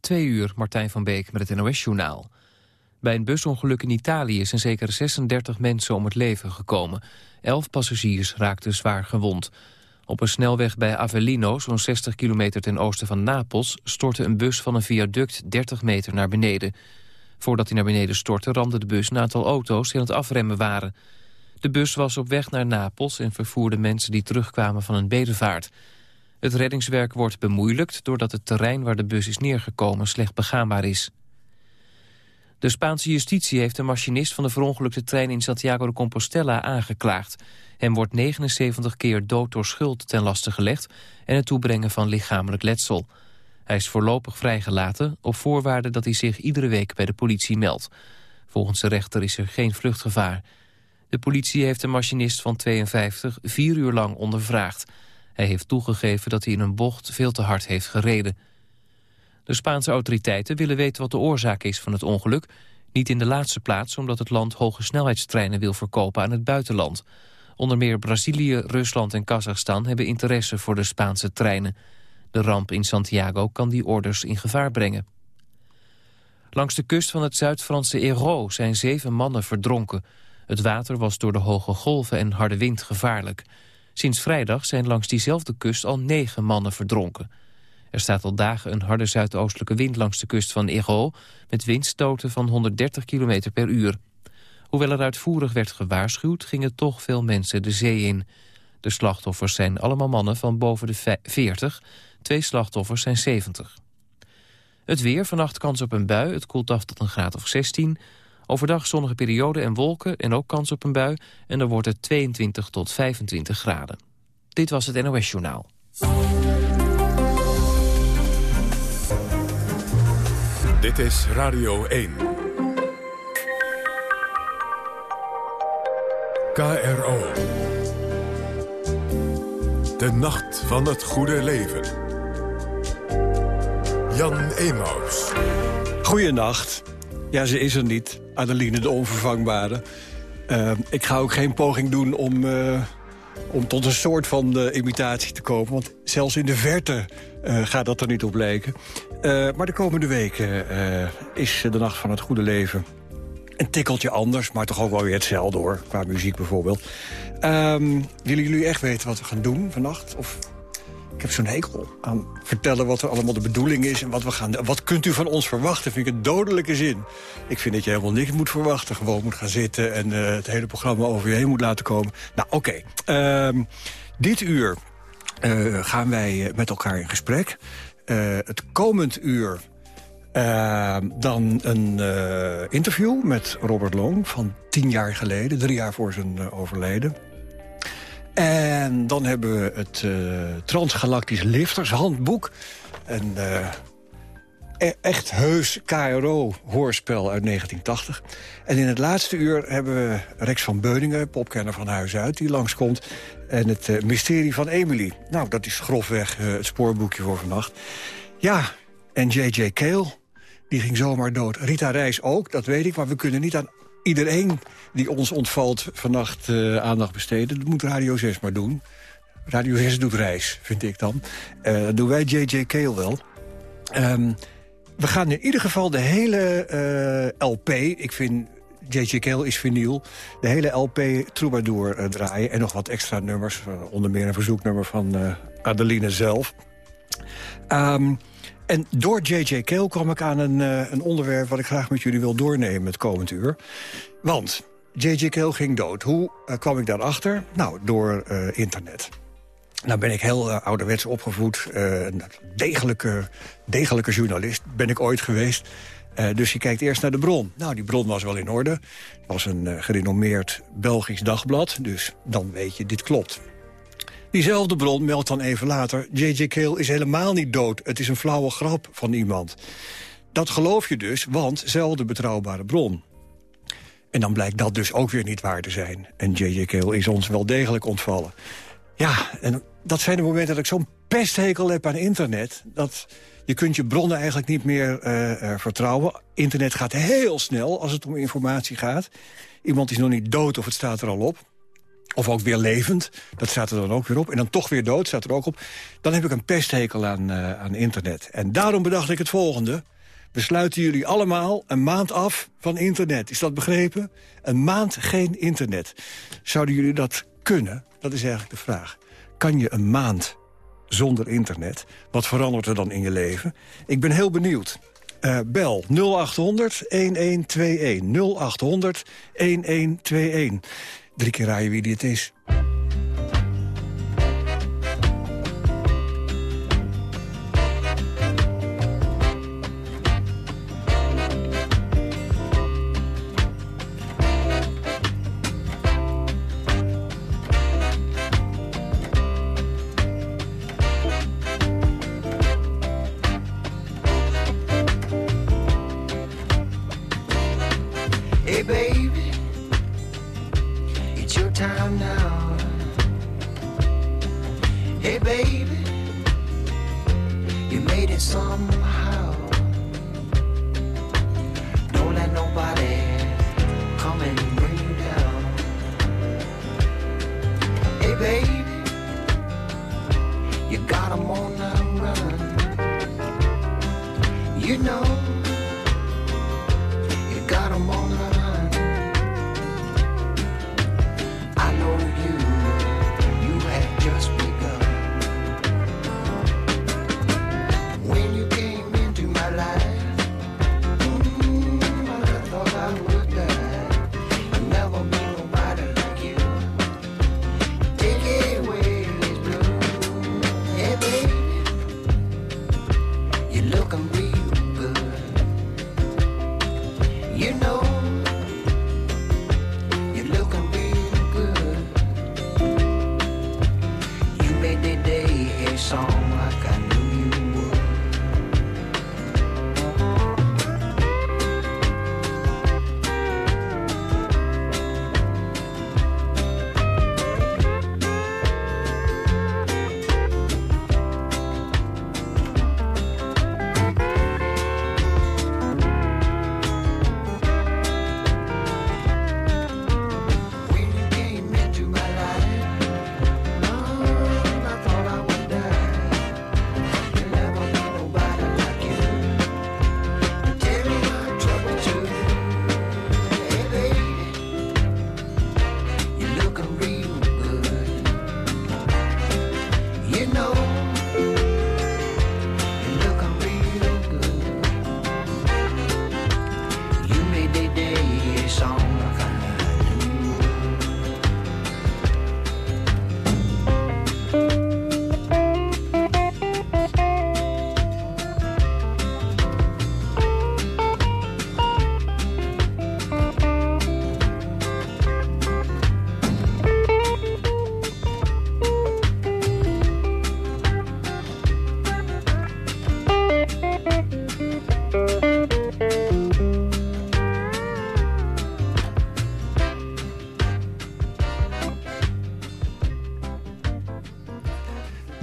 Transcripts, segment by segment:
Twee uur, Martijn van Beek met het NOS-journaal. Bij een busongeluk in Italië zijn zeker 36 mensen om het leven gekomen. Elf passagiers raakten zwaar gewond. Op een snelweg bij Avellino, zo'n 60 kilometer ten oosten van Napels... stortte een bus van een viaduct 30 meter naar beneden. Voordat hij naar beneden stortte ramde de bus een aantal auto's... die aan het afremmen waren. De bus was op weg naar Napels en vervoerde mensen die terugkwamen van een bedevaart... Het reddingswerk wordt bemoeilijkt doordat het terrein waar de bus is neergekomen slecht begaanbaar is. De Spaanse justitie heeft de machinist van de verongelukte trein in Santiago de Compostela aangeklaagd. Hem wordt 79 keer dood door schuld ten laste gelegd en het toebrengen van lichamelijk letsel. Hij is voorlopig vrijgelaten op voorwaarde dat hij zich iedere week bij de politie meldt. Volgens de rechter is er geen vluchtgevaar. De politie heeft de machinist van 52 vier uur lang ondervraagd. Hij heeft toegegeven dat hij in een bocht veel te hard heeft gereden. De Spaanse autoriteiten willen weten wat de oorzaak is van het ongeluk. Niet in de laatste plaats omdat het land hoge snelheidstreinen wil verkopen aan het buitenland. Onder meer Brazilië, Rusland en Kazachstan hebben interesse voor de Spaanse treinen. De ramp in Santiago kan die orders in gevaar brengen. Langs de kust van het Zuid-Franse Hérault zijn zeven mannen verdronken. Het water was door de hoge golven en harde wind gevaarlijk. Sinds vrijdag zijn langs diezelfde kust al negen mannen verdronken. Er staat al dagen een harde zuidoostelijke wind langs de kust van Ego... met windstoten van 130 km per uur. Hoewel er uitvoerig werd gewaarschuwd, gingen toch veel mensen de zee in. De slachtoffers zijn allemaal mannen van boven de 40. Twee slachtoffers zijn 70. Het weer, vannacht kans op een bui. Het koelt af tot een graad of 16. Overdag zonnige periode en wolken en ook kans op een bui. En dan wordt het 22 tot 25 graden. Dit was het NOS Journaal. Dit is Radio 1. KRO. De nacht van het goede leven. Jan Emaus. Goeienacht. Ja, ze is er niet. Adeline de onvervangbare. Uh, ik ga ook geen poging doen om, uh, om tot een soort van uh, imitatie te komen. Want zelfs in de verte gaat dat er niet op lijken. maar de komende weken is de Nacht van het Goede Leven... een tikkeltje anders, maar toch ook wel weer hetzelfde hoor. Qua muziek bijvoorbeeld. Um, willen jullie echt weten wat we gaan doen vannacht? Of ik heb zo'n hekel aan vertellen wat er allemaal de bedoeling is... en wat, we gaan, wat kunt u van ons verwachten, vind ik een dodelijke zin. Ik vind dat je helemaal niks moet verwachten. Gewoon moet gaan zitten en uh, het hele programma over je heen moet laten komen. Nou, oké. Uh, dit uur uh, gaan wij eh, met elkaar in gesprek. het komend uur dan een interview met Robert Long van tien jaar geleden. Drie jaar voor zijn overleden. En dan hebben we het uh, Transgalactisch Lifters handboek. Een uh, e echt heus KRO-hoorspel uit 1980. En in het laatste uur hebben we Rex van Beuningen, popkenner van Huis Uit... die langskomt. En het uh, mysterie van Emily. Nou, dat is grofweg het spoorboekje voor vannacht. Ja, en J.J. Kale, die ging zomaar dood. Rita Reis ook, dat weet ik, maar we kunnen niet aan iedereen die ons ontvalt vannacht uh, aandacht besteden. Dat moet Radio 6 maar doen. Radio 6 doet reis, vind ik dan. Uh, dat doen wij J.J. Kale wel. Um, we gaan in ieder geval de hele uh, LP... ik vind J.J. Kale is vinyl. De hele LP Troubadour draaien. En nog wat extra nummers. onder meer een verzoeknummer van Adeline zelf. Um, en door J.J. Kale kwam ik aan een, een onderwerp... wat ik graag met jullie wil doornemen het komend uur. Want J.J. Kale ging dood. Hoe uh, kwam ik daarachter? Nou, door uh, internet. Nou ben ik heel ouderwets opgevoed. een degelijke, degelijke journalist ben ik ooit geweest. dus je kijkt eerst naar de bron. Nou, die bron was wel in orde. Het was een gerenommeerd Belgisch dagblad. Dus dan weet je, dit klopt. Diezelfde bron meldt dan even later... J.J. Kale is helemaal niet dood, het is een flauwe grap van iemand. Dat geloof je dus, want zelfde betrouwbare bron. En dan blijkt dat dus ook weer niet waar te zijn. En J.J. Kale is ons wel degelijk ontvallen. Ja, en dat zijn de momenten dat ik zo'n pesthekel heb aan internet... dat je kunt je bronnen eigenlijk niet meer uh, uh, vertrouwen. Internet gaat heel snel als het om informatie gaat. Iemand is nog niet dood of het staat er al op. of ook weer levend, dat staat er dan ook weer op. En dan toch weer dood, staat er ook op. Dan heb ik een pesthekel aan, uh, aan internet. En daarom bedacht ik het volgende. We sluiten jullie allemaal een maand af van internet. Is dat begrepen? Een maand geen internet. Zouden jullie dat kunnen? Dat is eigenlijk de vraag. Kan je een maand zonder internet? Wat verandert er dan in je leven? Ik ben heel benieuwd. Uh, bel 0800 1121. 0800 1121. Drie keer raaien wie die het is.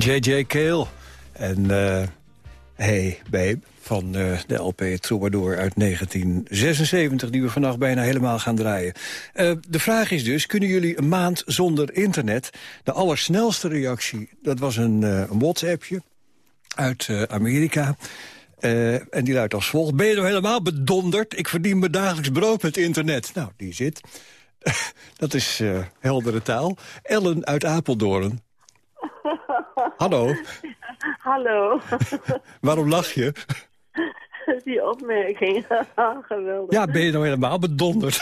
J.J. Kale. En uh, Hey Babe van uh, de LP Troubadour uit 1976... die we vannacht bijna helemaal gaan draaien. Uh, de vraag is dus, kunnen jullie een maand zonder internet? De allersnelste reactie, dat was een, een WhatsAppje uit Amerika... En die luidt als volgt. Ben je nou helemaal bedonderd? Ik verdien mijn dagelijks brood met internet. Nou, die zit. dat is heldere taal. Ellen uit Apeldoorn. Hallo. Hallo. Waarom lach je? Die opmerking. Geweldig. Ja, ben je nou helemaal bedonderd?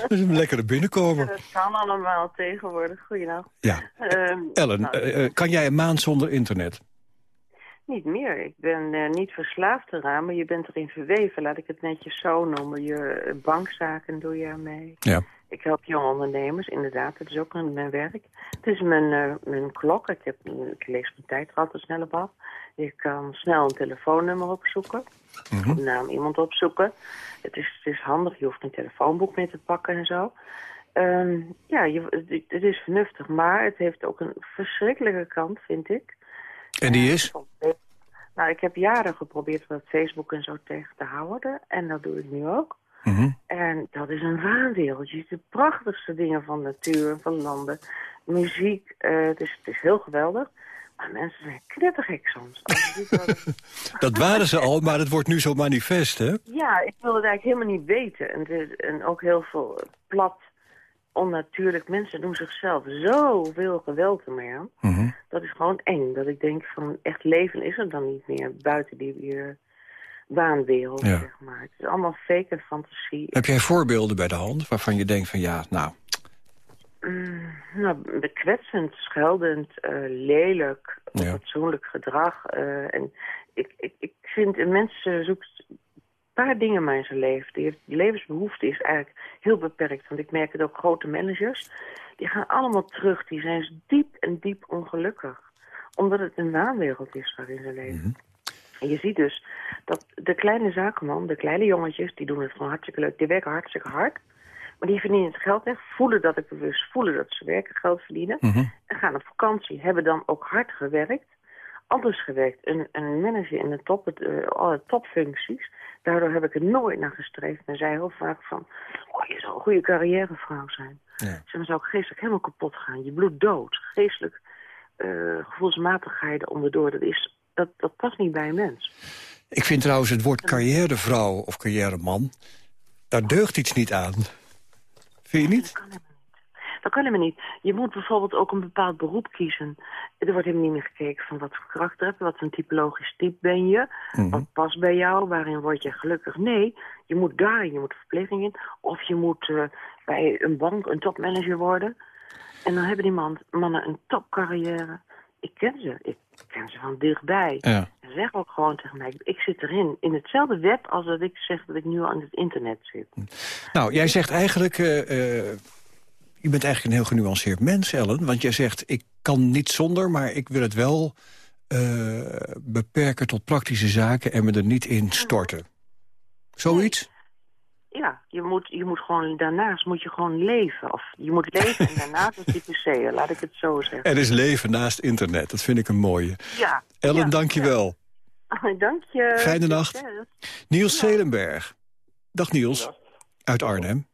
dat is een lekkere binnenkomen. Ja, dat kan allemaal tegenwoordig. Goedenavond. Ja. Uh, Ellen, nou, uh, kan jij een maand zonder internet? Niet meer. Ik ben uh, niet verslaafd eraan, maar je bent erin verweven. Laat ik het netjes zo noemen. Je bankzaken doe je mee. Ja. Ik help jonge ondernemers, inderdaad. Het is ook mijn werk. Het is mijn, uh, mijn klok. Ik, heb, ik lees mijn tijdrat er snel op af. Ik kan snel een telefoonnummer opzoeken. Mm -hmm. naam iemand opzoeken. Het is, het is handig. Je hoeft een telefoonboek mee te pakken en zo. Um, ja, je, het is vernuftig. Maar het heeft ook een verschrikkelijke kant, vind ik. En die is? Nou, ik heb jaren geprobeerd wat Facebook en zo tegen te houden. En dat doe ik nu ook. Mhm. En dat is een waanwereld. Je ziet de prachtigste dingen van natuur, van landen, muziek. eh, het, is, het is heel geweldig. Maar mensen zijn knettergek soms. Dat waren ze al, maar het wordt nu zo manifest, hè? Ja, ik wil het eigenlijk helemaal niet weten. En, is- en ook heel veel plat, onnatuurlijk. Mensen doen zichzelf zoveel geweld ermee aan. Mhm. Dat is gewoon eng. Dat ik denk van echt leven is er dan niet meer buiten die uh, waanwereld, Ja. zeg maar. Het is allemaal fake en fantasie. Heb jij voorbeelden bij de hand waarvan je denkt van ja, nou... Mm, nou, bekwetsend, scheldend, eh, lelijk, Ja. gedrag. eh, en ik, ik, ik vind, een mens eh, zoekt een paar dingen maar in zijn leven. Die levensbehoefte is eigenlijk heel beperkt. Want ik merk het ook, grote managers, die gaan allemaal terug. Die zijn diep en diep ongelukkig. Omdat het een waanwereld is waarin ze leven. En je ziet dus dat de kleine zakenman, de kleine jongetjes, die doen het gewoon hartstikke leuk. Die werken hartstikke hard. Maar die verdienen het geld weg, voelen dat ik bewust, voelen dat ze werken, geld verdienen. Mhm. En gaan op vakantie, hebben dan ook hard gewerkt. Anders gewerkt. Een, een manager in de top, het, eh, alle topfuncties. Daardoor heb ik er nooit naar gestreefd. En zei heel vaak van, oh, je zou een goede carrièrevrouw zijn. Ja. Zeg maar, zou ik geestelijk helemaal kapot gaan. Je bloed dood. Geestelijk, eh, gevoelsmatig ga je er onderdoor. Dat, is, dat, dat past niet bij een mens. Ik vind trouwens het woord carrièrevrouw of carrièreman... daar deugt iets niet aan. Vind je niet? Dat kan helemaal niet. Je moet bijvoorbeeld ook een bepaald beroep kiezen. Er wordt helemaal niet meer gekeken van wat voor karakter heb je, wat voor een typologisch type ben je, Mhm. wat past bij jou, waarin word je gelukkig. Nee, je moet daarin, je moet verpleging in, of je moet eh, bij een bank een topmanager worden. En dan hebben die man, mannen een topcarrière. Ik ken ze, ik ken ze van dichtbij. Ja. En zeg ook gewoon tegen mij, ik zit erin, in hetzelfde web als dat ik zeg dat ik nu aan het internet zit. Nou, jij zegt eigenlijk... eh, eh, je bent eigenlijk een heel genuanceerd mens, Ellen. Want jij zegt, ik kan niet zonder, maar ik wil het wel eh, beperken tot praktische zaken... en me er niet in storten. Zoiets? Ja, je moet, je moet gewoon, daarnaast moet je gewoon leven. Of je moet leven en daarnaast is die laat ik het zo zeggen. Er is leven naast internet, dat vind ik een mooie. Ja. Ellen, ja, dank je wel. ja. Dank je. Fijne nacht. Succes. Niels Zelenberg. Dag Niels, uit Arnhem.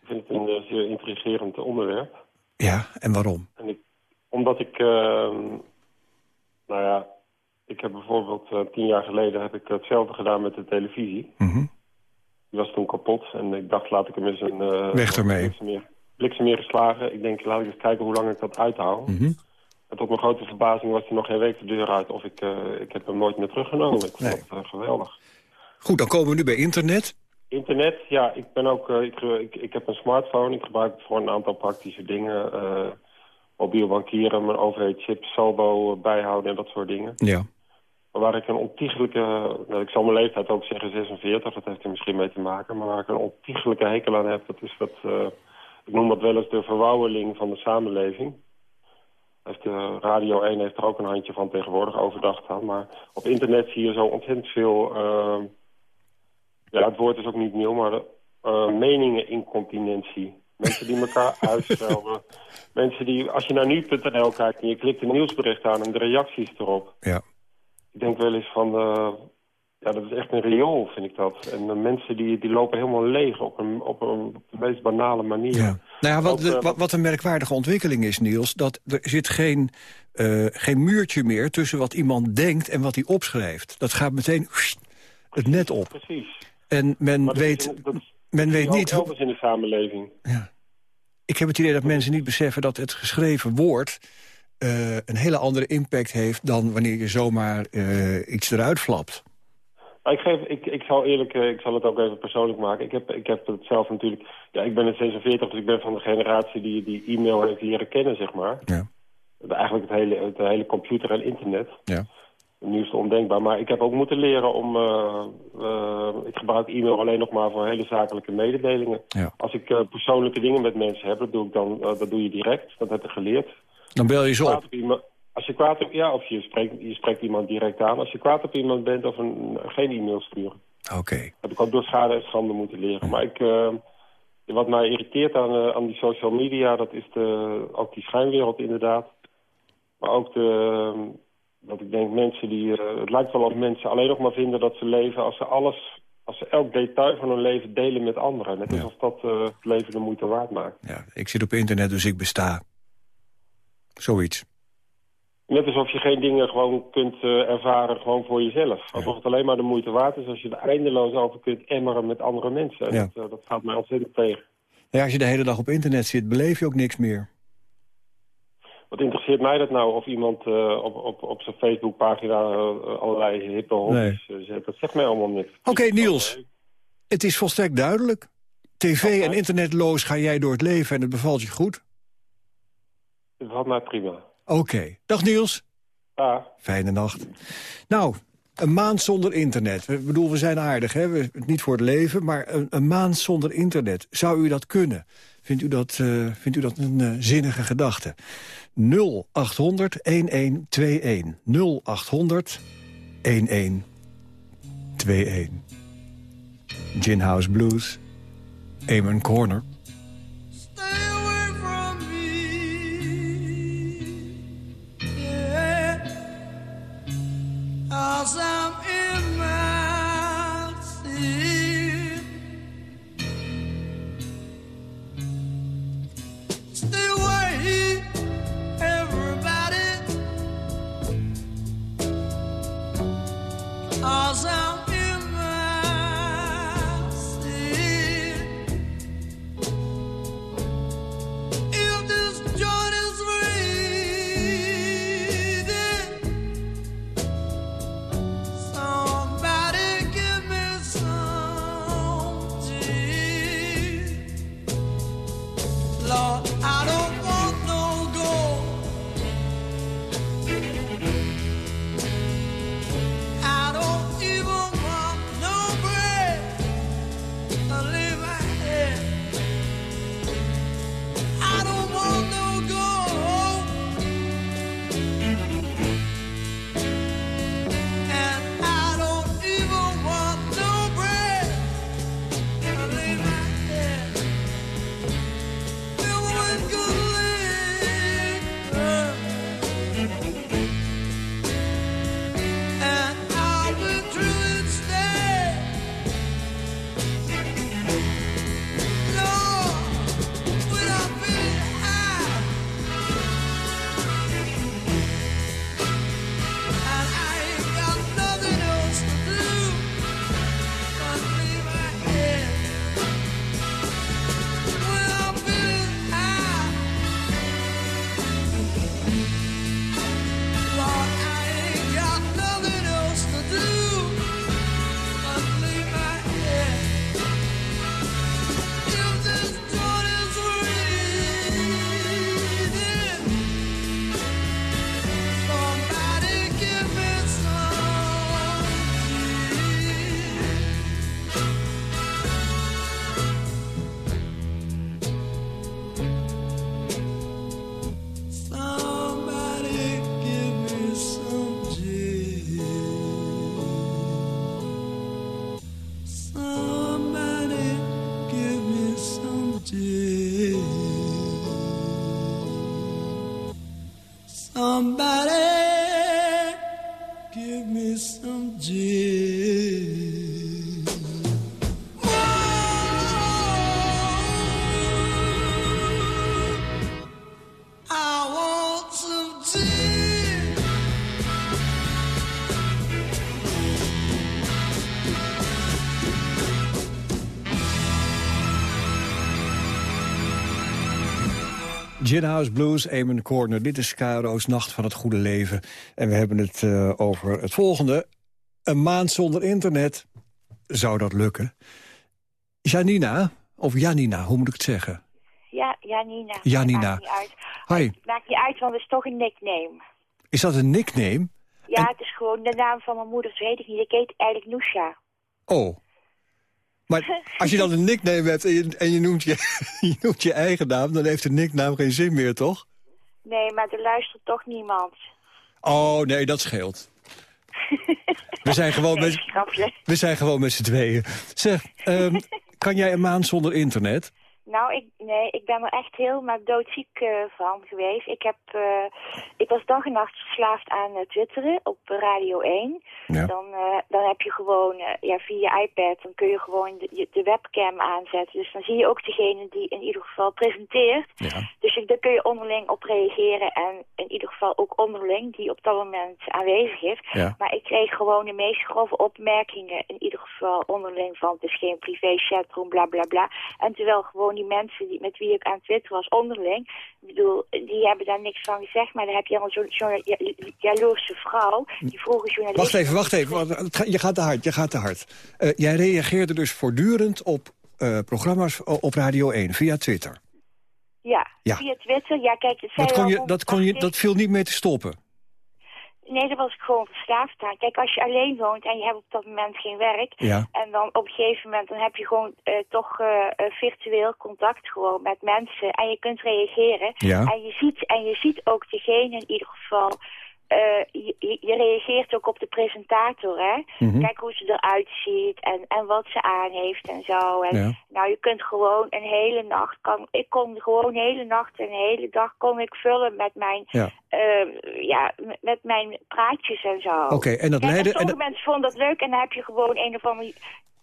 Ik vind het een eh, zeer intrigerend onderwerp. Ja, en waarom? En ik, omdat ik, eh, nou ja, ik heb bijvoorbeeld eh, tien jaar geleden heb ik hetzelfde gedaan met de televisie. Mhm. Die was toen kapot en ik dacht laat ik hem eens een... eh, Weg ermee. Bliksemeer, geslagen. Ik denk laat ik eens kijken hoe lang ik dat uithoud. Mhm. En tot mijn grote verbazing was hij nog geen week de deur uit of ik, eh, ik heb hem nooit meer teruggenomen. Ik vond Nee. het eh, geweldig. Goed, dan komen we nu bij internet. Internet, ja, ik ben ook, ik, ik, ik heb een smartphone. Ik gebruik het voor een aantal praktische dingen. mobiel bankieren, mijn overheidschip, saldo eh, bijhouden en dat soort dingen. Ja. Waar ik een ontiegelijke, nou, ik zal mijn leeftijd ook zeggen 46, dat heeft er misschien mee te maken. Maar waar ik een ontiegelijke hekel aan heb, dat is dat, eh, ik noem dat wel eens de verwouweling van de samenleving. Heeft de Radio 1 heeft er ook een handje van tegenwoordig overdag aan. Maar op internet zie je zo ontzettend veel... eh, ja, het woord is ook niet nieuw, maar uh, meningenincontinentie. Mensen die elkaar uitschelden. Mensen die, als je naar nu.nl kijkt en je klikt een nieuwsbericht aan en de reacties erop. Ja. Ik denk wel eens van, uh, ja, dat is echt een riool, vind ik dat. En uh, mensen die, die lopen helemaal leeg op een, op een op de meest banale manier. Ja. Nou ja, wat, Ook, de, eh, wat, wat een merkwaardige ontwikkeling is, Niels... dat er zit geen, geen muurtje meer tussen wat iemand denkt en wat hij opschrijft. Dat gaat meteen het net op. Precies. En men dat weet, in- dat is men weet niet... hoe- in de samenleving. Ja. Ik heb het idee dat mensen niet beseffen dat het geschreven woord... eh, een hele andere impact heeft dan wanneer je zomaar eh, iets eruit flapt. Nou, ik, geef, ik, ik zal eerlijk, eh, ik zal het ook even persoonlijk maken. Ik heb, ik heb het zelf natuurlijk... Ja, ik ben in 46, dus ik ben van de generatie die, die e-mail heeft leren kennen, zeg maar. Ja. Eigenlijk het hele, het hele computer en internet. Ja. Het nieuwste ondenkbaar. Maar ik heb ook moeten leren om... eh, ik gebruik e-mail alleen nog maar voor hele zakelijke mededelingen. Ja. Als ik persoonlijke dingen met mensen heb, dat doe ik dan dat doe je direct. Dat heb ik geleerd. Dan bel je ze op. Als je kwaad op, ja, of je spreekt, je spreekt iemand direct aan. Als je kwaad op iemand bent of een, geen e-mail sturen. Oké. heb ik ook door schade en schande moeten leren. Maar ik, eh, wat mij irriteert aan, eh, aan die social media, dat is de, ook die schijnwereld inderdaad. Maar ook de, eh, dat ik denk mensen die, eh, het lijkt wel of mensen alleen nog maar vinden dat ze leven als ze alles, als ze elk detail van hun leven delen met anderen. Net alsof dat uh, het leven de moeite waard maakt. Ja, ik zit op internet, dus ik besta. Zoiets. Net alsof je geen dingen gewoon kunt uh, ervaren gewoon voor jezelf. Alsof het alleen maar de moeite waard is als je er eindeloos over kunt emmeren met andere mensen. Ja. Dat, uh, dat gaat mij ontzettend tegen. Ja, als je de hele dag op internet zit, beleef je ook niks meer. Wat interesseert mij dat nou of iemand uh, op, op, op zijn Facebookpagina allerlei hippe hobby's nee. zet? Dat zegt mij allemaal niks. Oké, okay, Niels. Het is volstrekt duidelijk. TV en internetloos ga jij door het leven en het bevalt je goed? Bevalt mij prima. Oké. Okay. Dag Niels. Ja. Fijne nacht. Nou, een maand zonder internet. Ik bedoel, we zijn aardig, hè? We, niet voor het leven, maar een, een maand zonder internet. Zou u dat kunnen? Vindt u dat, uh, vindt u dat een uh, zinnige gedachte? 0800 1121. 0800 1121. Gin House Blues. Amen Corner. Cause I Gin House Blues, Amen Corner. Dit is Caro's Nacht van het Goede Leven. En we hebben het uh, over het volgende. Een maand zonder internet. Zou dat lukken? Janina, of Janina, hoe moet ik het zeggen? Ja, Janina. Janina. Maakt niet uit. Hi. Het maakt niet uit, want het is toch een nickname. Is dat een nickname? Ja, En- het is gewoon de naam van mijn moeder, dat weet ik niet. Ik heet eigenlijk Noesha. Oh. Maar als je dan een nickname hebt en je, en je, noemt, je, je noemt je eigen naam... dan heeft een nicknaam geen zin meer, toch? Nee, maar er luistert toch niemand. Oh, nee, dat scheelt. We zijn gewoon met, we zijn gewoon met z'n tweeën. Zeg, ehm, kan jij een maand zonder internet? Nou, ik, nee, ik ben er echt helemaal doodziek eh, van geweest. Ik, heb, eh, ik was dag en nacht verslaafd aan eh, twitteren op Radio 1. Ja. Dan, dan heb je gewoon ja, via je iPad, dan kun je gewoon de, de, webcam aanzetten. Dus dan zie je ook degene die in ieder geval presenteert. Ja. Dus daar kun je onderling op reageren. En in ieder geval ook onderling, die op dat moment aanwezig is. Ja. Maar ik kreeg gewoon de meest grove opmerkingen, in ieder geval onderling van... het is geen privé chatroom, bla bla bla. En terwijl gewoon die mensen die, met wie ik aan Twitter was onderling... ik bedoel, die hebben daar niks van gezegd. Maar dan heb je al zo'n zo ja, jaloerse vrouw, die vroege journalist... Wacht even, wacht even. want Je gaat te hard, je gaat te hard. Eh, jij reageerde dus voortdurend op eh, programma's op Radio 1 via Twitter. Ja, Ja. via Twitter. Ja, kijk, het Dat, kon je, dat, kon je, dat viel niet mee te stoppen. Nee, daar was ik gewoon verslaafd aan. Kijk, als je alleen woont en je hebt op dat moment geen werk... Ja. en dan op een gegeven moment dan heb je gewoon eh, toch eh, virtueel contact gewoon met mensen... en je kunt reageren. Ja. En, je ziet, en je ziet ook degene in ieder geval... eh, je, reageert ook op de presentator, hè? Mhm. Kijk hoe ze eruit ziet en, en wat ze aan heeft en zo. En, Ja. Nou, je kunt gewoon een hele nacht... Kan, ik kon gewoon een hele nacht en een hele dag kon ik vullen met mijn... Ja. eh, ja, met- mijn praatjes en zo. Oké, en dat leidde... en En sommige dat- mensen vonden dat leuk en dan heb je gewoon een of andere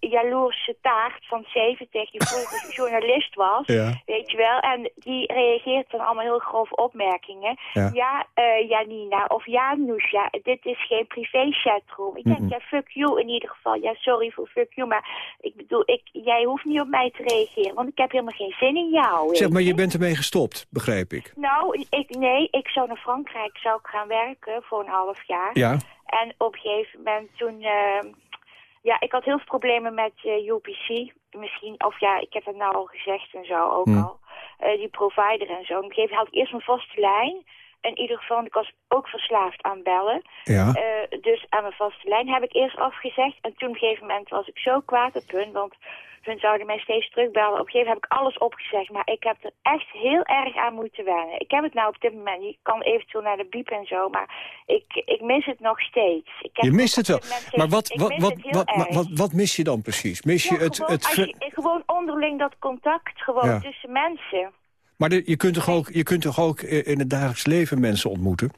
jaloerse taart van 70 die vroeger journalist was, Ja. weet je wel. En die reageert dan allemaal heel grove opmerkingen. Ja. Ja, eh, Janina of ja, Noesja, dit is geen privé chatroom. Ik denk, ja, fuck you in ieder geval. Ja, sorry voor fuck you, maar ik bedoel, ik, jij hoeft niet op mij te reageren, want ik heb helemaal geen zin in jou. Zeg maar, je bent ermee gestopt, begrijp ik. Nou, ik, nee, ik zou naar Frankrijk zou ik gaan werken voor een half jaar. Ja, En op een gegeven moment toen... ehm, ja, ik had heel veel problemen met eh, UPC. Misschien, of ja, ik heb het nou al gezegd en zo ook Hmm. al. Eh, die provider en zo. Op een gegeven moment had ik eerst mijn vaste lijn. In ieder geval, ik was ook verslaafd aan bellen. ja. Eh, dus aan mijn vaste lijn heb ik eerst afgezegd. En toen op een gegeven moment was ik zo kwaad op hun. Want hun zouden mij steeds terugbellen. Op een gegeven moment heb ik alles opgezegd. Maar ik heb er echt heel erg aan moeten wennen. Ik heb het nou op dit moment. Je kan eventueel naar de biep en zo. Maar ik, ik mis het nog steeds. Ik heb Je mist het wel. Maar steeds- wat, ik wat, mis wat, wat, wat, je dan precies? Mis je het... gewoon, het je, gewoon onderling dat contact gewoon Ja. tussen mensen. Maar de- je, kunt toch ook, je kunt toch ook in het dagelijks leven mensen ontmoeten?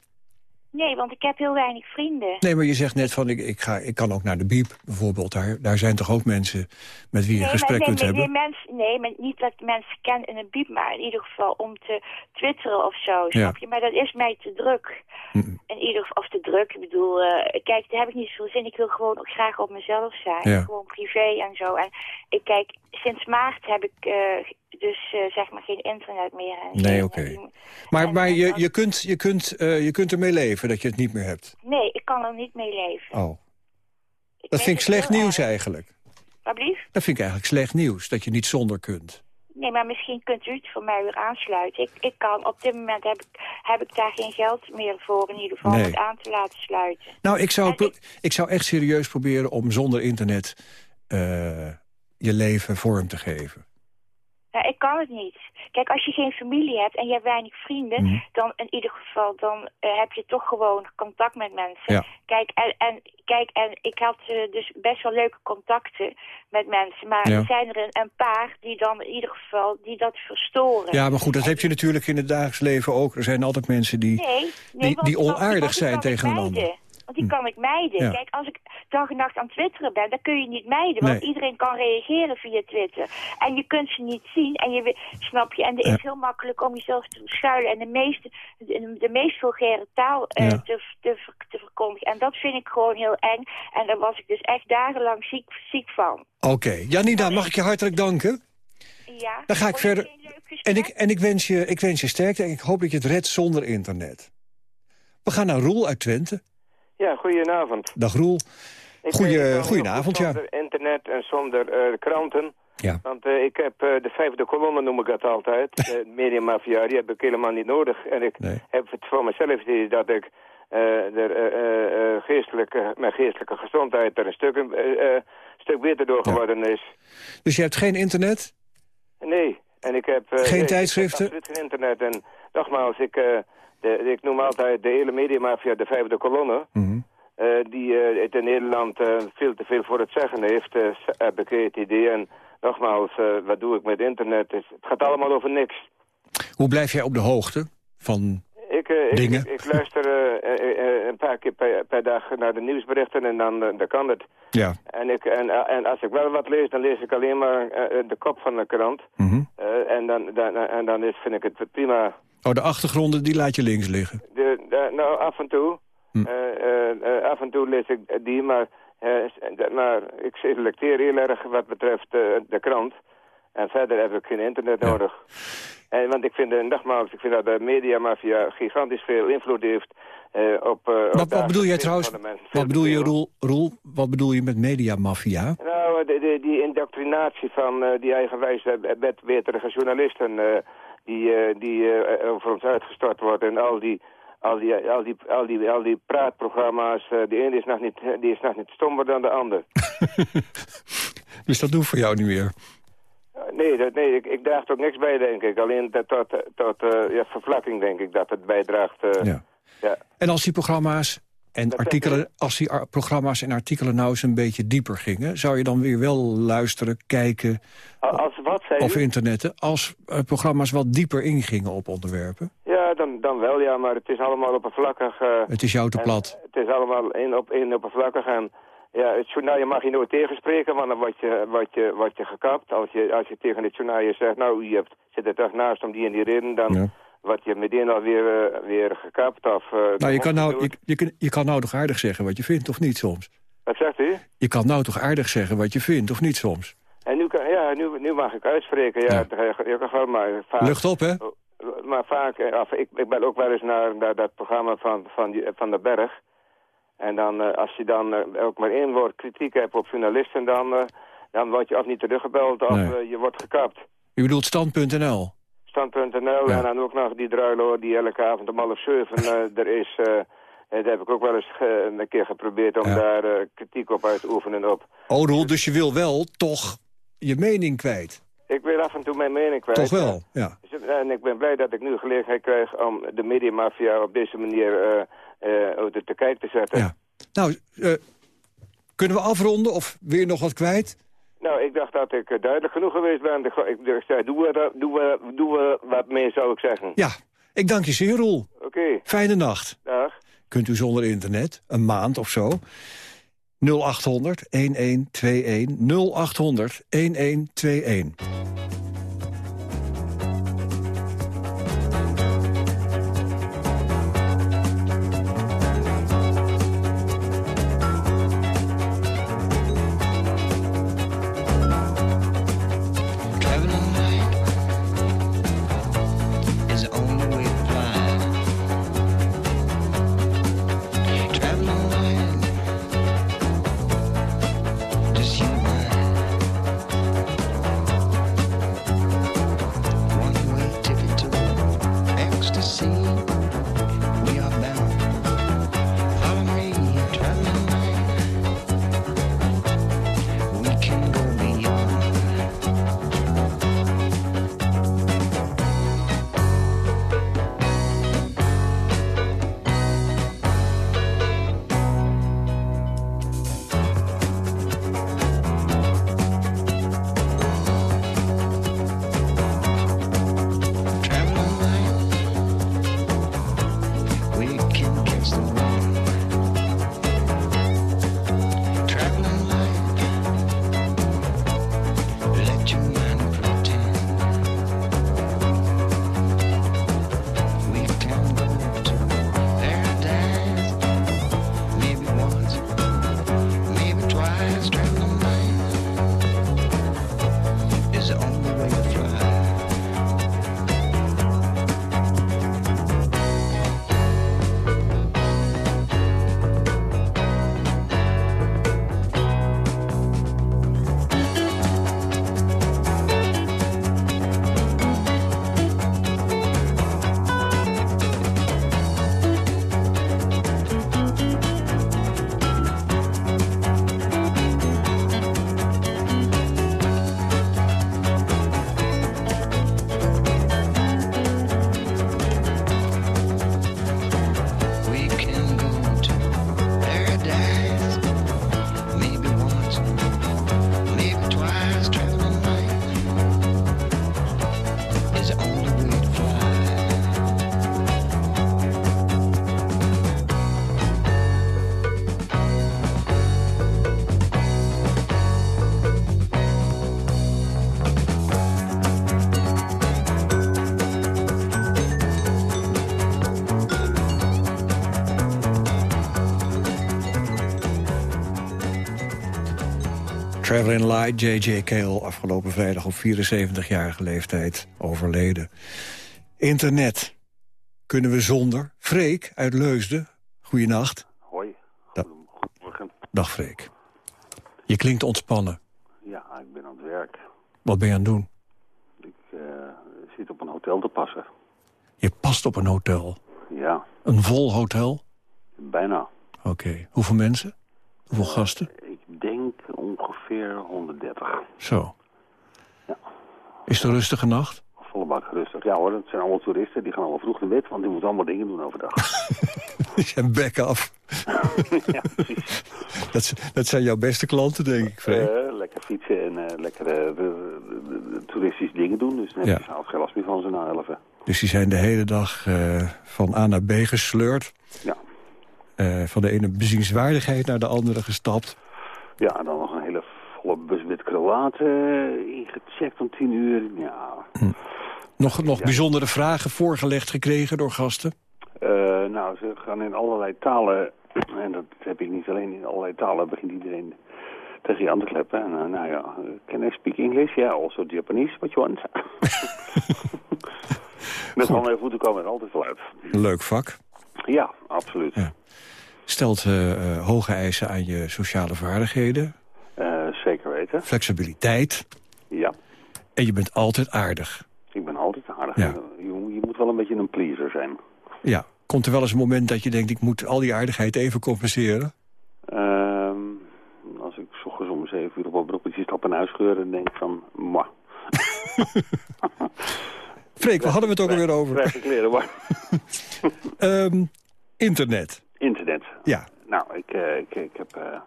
Nee, want ik heb heel weinig vrienden. Nee, maar je zegt net van, ik, ik, ga, ik kan ook naar de biep bijvoorbeeld. Daar, daar zijn toch ook mensen met wie je een nee, gesprek maar, kunt nee, nee, hebben? nee, mensen, nee, maar niet dat ik mensen ken in een biep, maar in ieder geval om te twitteren of zo, snap je? Maar dat is mij te druk. Mm. In ieder geval, of te druk, ik bedoel, eh, kijk, daar heb ik niet zoveel zin. Ik wil gewoon ook graag op mezelf zijn, Ja. gewoon privé en zo. En ik kijk, sinds maart heb ik eh, dus eh, zeg maar geen internet meer. En Nee, oké. Maar, en- maar je, je, kunt, je, kunt, eh, je kunt ermee leven dat je het niet meer hebt. Nee, ik kan er niet mee leven. Oh, Ik dat vind ik slecht nieuws erg. eigenlijk. Wat blieft? Dat vind ik eigenlijk slecht nieuws, dat je niet zonder kunt. Nee, maar misschien kunt u het voor mij weer aansluiten. Ik, ik kan, op dit moment heb ik, heb ik daar geen geld meer voor in ieder geval om het aan te laten sluiten. Nou, ik zou, ik zou echt serieus proberen om zonder internet eh, je leven vorm te geven. Kan het niet. Kijk, als je geen familie hebt en je hebt weinig vrienden, Mhm. dan in ieder geval dan eh, heb je toch gewoon contact met mensen. Ja. Kijk, en, en, kijk, en ik had eh, dus best wel leuke contacten met mensen, maar Ja. er zijn er een, paar die dan in ieder geval die dat verstoren. Ja, maar goed, dat heb je natuurlijk in het dagelijks leven ook. Er zijn altijd mensen die... Nee, nee die- die onaardig zijn tegen een ander. Want die kan ik mijden. Ja. Kijk, als ik dag en nacht aan twitteren ben, dan kun je niet mijden. Want Nee. iedereen kan reageren via Twitter. En je kunt ze niet zien. En je, snap je? En het Ja. is heel makkelijk om jezelf te verschuilen. En de meeste, de, de meest vulgaire taal eh, Ja. te, te, te verkondigen. En dat vind ik gewoon heel eng. En daar was ik dus echt dagenlang ziek, ziek van. Oké, Janina, mag ik je hartelijk danken? Ja. Dan ga ik verder. En ik, en ik, wens je, ik wens je sterkte en ik hoop dat je het redt zonder internet. We gaan naar Roel uit Twente. Ja, goedenavond. Dag Roel. Ik Goeie- goedenavond, ja. Zonder internet en zonder eh, kranten. Ja. Want eh, ik heb eh, de vijfde kolonne, noem ik dat altijd. De mediamafia, die heb ik helemaal niet nodig. En ik Nee. heb het voor mezelf idee dat ik eh, er, eh, eh, eh, geestelijke, mijn geestelijke gezondheid er een stuk, eh, eh, stuk beter door Ja. geworden is. Dus je hebt geen internet? Nee. En ik heb... eh, Geen nee, ik heb tijdschriften? absoluut geen internet. En nogmaals, ik, eh, de, ik noem altijd de hele mediamafia de vijfde kolonne. Mhm. eh, die het in Nederland veel te veel voor het zeggen heeft, heb ik het idee. En nogmaals, wat doe ik met internet? Het, het gaat allemaal over niks. Hoe blijf jij op de hoogte van... Ik, Dingen? ik, ik luister een paar keer per, per dag naar de nieuwsberichten en dan, dan kan het. Ja. En, ik, en, en als ik wel wat lees, dan lees ik alleen maar de kop van de krant. Mhm. en dan, dan, en dan is, vind ik het prima. Oh, de achtergronden die laat je links liggen? De, de, nou, af en toe. Hm. af en toe lees ik die, maar, maar ik selecteer heel erg wat betreft de krant. En verder heb ik geen internet nodig. En, want ik vind, nogmaals, ik vind dat de mediamafia gigantisch veel invloed heeft uh, op... Uh, wat, wat bedoel jij trouwens, wat bedoel je, Roel, Roel, wat bedoel je met mediamafia? Nou, de, de, die indoctrinatie van uh, die eigenwijs bedweterige journalisten... die, die over ons uitgestort wordt en al die... Al die, al, die, al, die, al die praatprogramma's, de ene is nog niet, die is nog niet stommer dan de ander. dus dat doet voor jou niet meer? Nee, dat, nee ik, ik draag ook niks bij, denk ik. Alleen dat, tot, tot ja, vervlakking, denk ik, dat het bijdraagt. Ja. Ja. En als die programma's en dat artikelen, als die programma's en artikelen nou eens een beetje dieper gingen... zou je dan weer wel luisteren, kijken... Als wat, zei Of internetten, als uh, programma's wat dieper ingingen op onderwerpen? Ja, dan, dan wel, ja, maar het is allemaal oppervlakkig. het is jou te plat. Het is allemaal in, op, in oppervlakkig en... Ja, het journaal mag je nooit tegenspreken, want dan word je, word je, word je gekapt. Als je, als je tegen het journaal zegt, nou, je hebt, zit er toch naast om die en die reden, dan ja. Word je meteen alweer uh, weer gekapt. Of, uh, nou, je kan nou, je, je, kan, je kan nou toch aardig zeggen wat je vindt, of niet soms? Wat zegt u? Je kan nou toch aardig zeggen wat je vindt, of niet soms? En nu, kan, ja, nu, nu mag ik uitspreken, ja. ja. Je kan gewoon maar vaak, Lucht op, hè? Maar vaak, of, ik, ik ben ook wel eens naar, naar dat programma van, van, die, van de Berg... En dan, uh, als je dan ook maar één woord kritiek hebt op journalisten... dan, dan word je of niet teruggebeld of nee. je wordt gekapt. U bedoelt stand.nl? Stand.nl ja. en dan ook nog die druiloor die elke avond om half zeven er is... dat heb ik ook wel eens een keer geprobeerd om ja. daar kritiek op uit te oefenen op. Oh, Roel, dus je wil wel toch je mening kwijt? Ik wil af en toe mijn mening kwijt. Toch wel, ja. En ik ben blij dat ik nu gelegenheid krijg om de mediamafia op deze manier uh, te kijken te zetten. Ja. Nou, uh, kunnen we afronden of weer nog wat kwijt? Nou, ik dacht dat ik duidelijk genoeg geweest ben. Ik, zei, doen we, doen, we, doen we wat meer, zou ik zeggen. Ja, ik dank je zeer, Roel. Oké. Okay. Fijne nacht. Dag. Kunt u zonder internet, een maand of zo... 0800 1121 0800 1121. Traveling Light, J.J. Cale, afgelopen vrijdag op 74-jarige leeftijd overleden. Internet. Kunnen we zonder? Freek uit Leusden, goeienacht. Hoi. Goedemorgen. Dag Freek. Je klinkt ontspannen. Ja, ik ben aan het werk. Wat ben je aan het doen? Ik eh, zit op een hotel te passen. Je past op een hotel. Ja, Een vol hotel? bijna. Oké. Hoeveel mensen? Hoeveel gasten? Denk ongeveer 130. Zo. Ja. Is het een rustige nacht? Volle bak rustig. Ja hoor, dat zijn allemaal toeristen. Die gaan allemaal vroeg naar bed, want die moeten allemaal dingen doen overdag. Zijn bek af. ja, precies. Dat, dat zijn jouw beste klanten, denk ik. Eh, lekker fietsen en eh, lekker eh, toeristische dingen doen. Dus dan heb Ja. geen last meer van ze na 11. Dus die zijn de hele dag van A naar B gesleurd. Ja. Van de ene bezienswaardigheid naar de andere gestapt. Ja, en dan nog een hele volle bus met Kroaten eh, ingecheckt om 10 uur. Ja, Nog, nog bijzondere vragen voorgelegd gekregen door gasten? Eh, nou, ze gaan in allerlei talen, en dat heb ik niet alleen in allerlei talen, begint iedereen tegen je aan te kleppen. En, eh, nou ja, can I speak English? Ja, also Japanese, what you want? Met handen en voeten komen er altijd wel uit. Leuk vak. Ja, absoluut. Ja. Stelt eh, eh, hoge eisen aan je sociale vaardigheden. Eh, zeker weten. Flexibiliteit. Ja, En je bent altijd aardig. ik ben altijd aardig. Ja. Je, je moet wel een beetje een pleaser zijn. Ja. Komt er wel eens een moment dat je denkt... ik moet al die aardigheid even compenseren? Ehm, als ik 's ochtends om 7 uur op een broekje stap en huis scheur en denk van, mwah. Freek, waar hadden we het ook alweer over? Krijg ik. Ehm, internet. Ja. Nou, ik, eh, ik, ik heb eh,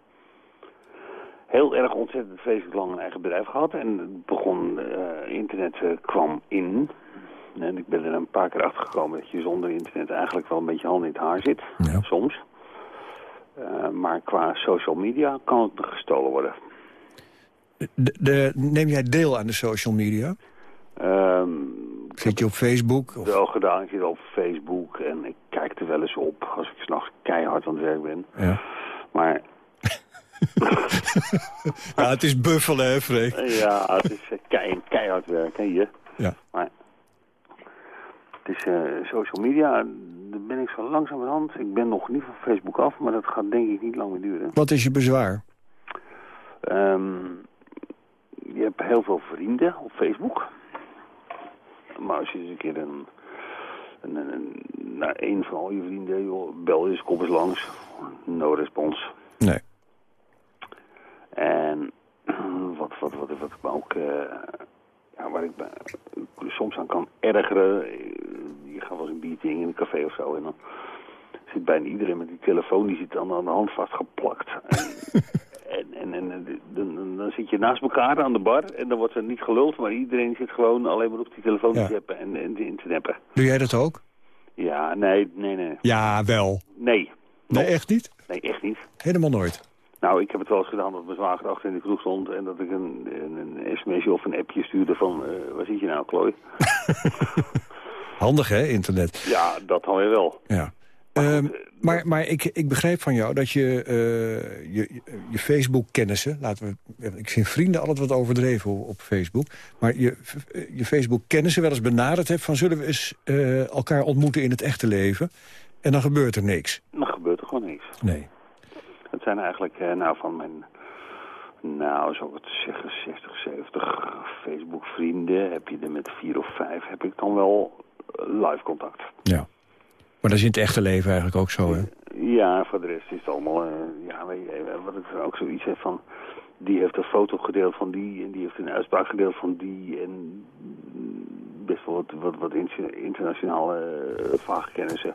heel erg ontzettend vreselijk lang een eigen bedrijf gehad. En het begon, eh, internet kwam in. En ik ben er een paar keer achter gekomen dat je zonder internet eigenlijk wel een beetje hand in het haar zit. Ja. Soms. Maar qua social media kan het gestolen worden. De, de- neem jij deel aan de social media? Ehm, Zit je op Facebook? Of, wel gedaan, ik zit op Facebook en ik kijk er wel eens op als ik s'nachts keihard aan het werk ben. ja. Maar ja, het is buffelen, hè, Freek? ja, het is eh, kei, keihard werken hier. Ja. Maar het is eh, social media, daar ben ik zo langzamerhand. Ik ben nog niet van Facebook af, maar dat gaat denk ik niet lang meer duren. Wat is je bezwaar? Ehm, je hebt heel veel vrienden op Facebook. Maar als je eens een keer een, een, naar een van al je vrienden, joh, bel eens, kom eens langs. No respons. Nee. En wat, wat, wat, wat ik me ook, eh, ja, waar ik me soms aan kan ergeren. eh, Je gaat wel eens een biertje in een café of zo en dan zit bijna iedereen met die telefoon, die zit dan aan de hand vastgeplakt. En, en, en, en dan, dan- zit je naast elkaar aan de bar en dan wordt er niet geluld, maar iedereen zit gewoon alleen maar op die telefoon Ja. te zappen en, en te neppen. Doe jij dat ook? Ja, nee, nee, nee. Ja, wel. Nee. Nee, echt niet? Nee, echt niet. Helemaal nooit. Nou, ik heb het wel eens gedaan dat mijn zwager achter in de kroeg stond... en dat ik een, een, een sms'je of een appje stuurde van... eh, waar zit je nou, Chloe? Handig, hè, internet? Ja, dat dan weer wel. Ja. Ehm, maar maar ik, ik begreep van jou dat je eh, je, je Facebook-kennissen... Laten we, ik vind vrienden altijd wat overdreven op, Facebook... maar je, je Facebook-kennissen wel eens benaderd hebt... van zullen we eens eh, elkaar ontmoeten in het echte leven... en dan gebeurt er niks. Dan gebeurt er gewoon niks. Nee. Het zijn eigenlijk, eh, nou, van mijn... Nou, zou ik het zeggen, 60, 70 Facebook-vrienden... heb je er met vier of vijf, heb ik dan wel eh, live contact. Ja. Maar dat is in het echte leven eigenlijk ook zo, hè? Ja, voor de rest is het allemaal... eh, ja, weet eh, wat ik ook zoiets heb van... Die heeft een foto gedeeld van die en die heeft een uitspraak gedeeld van die. En best wel wat, wat, wat inter- internationale eh, vage kennissen.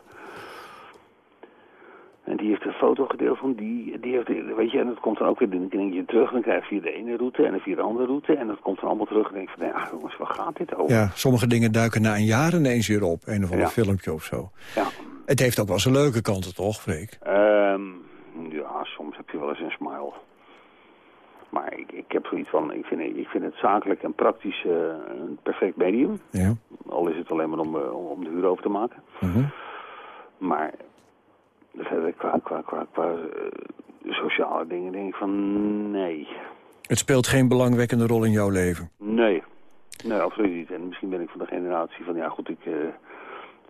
En die heeft een foto gedeeld van die. Die heeft, weet je, en dat komt dan ook weer een keer terug. Dan krijg je via de ene route en dan via de andere route. En dat komt dan allemaal terug. En denk je van, ja jongens, waar gaat dit over? Ja, sommige dingen duiken na een jaar ineens weer op. Een of ander Ja. filmpje of zo. Ja. Het heeft ook wel zijn leuke kanten, toch, Freek? Ehm, ja, soms heb je wel eens een smile. Maar ik, ik heb zoiets van, ik vind, ik vind het zakelijk en praktisch eh, een perfect medium. Ja. Al is het alleen maar om, eh, om de huur over te maken. Mhm. Maar verder qua, qua, qua, qua eh, sociale dingen denk ik van nee. Het speelt geen belangwekkende rol in jouw leven? Nee. Nee, absoluut niet. En misschien ben ik van de generatie van, ja goed, ik... Uh,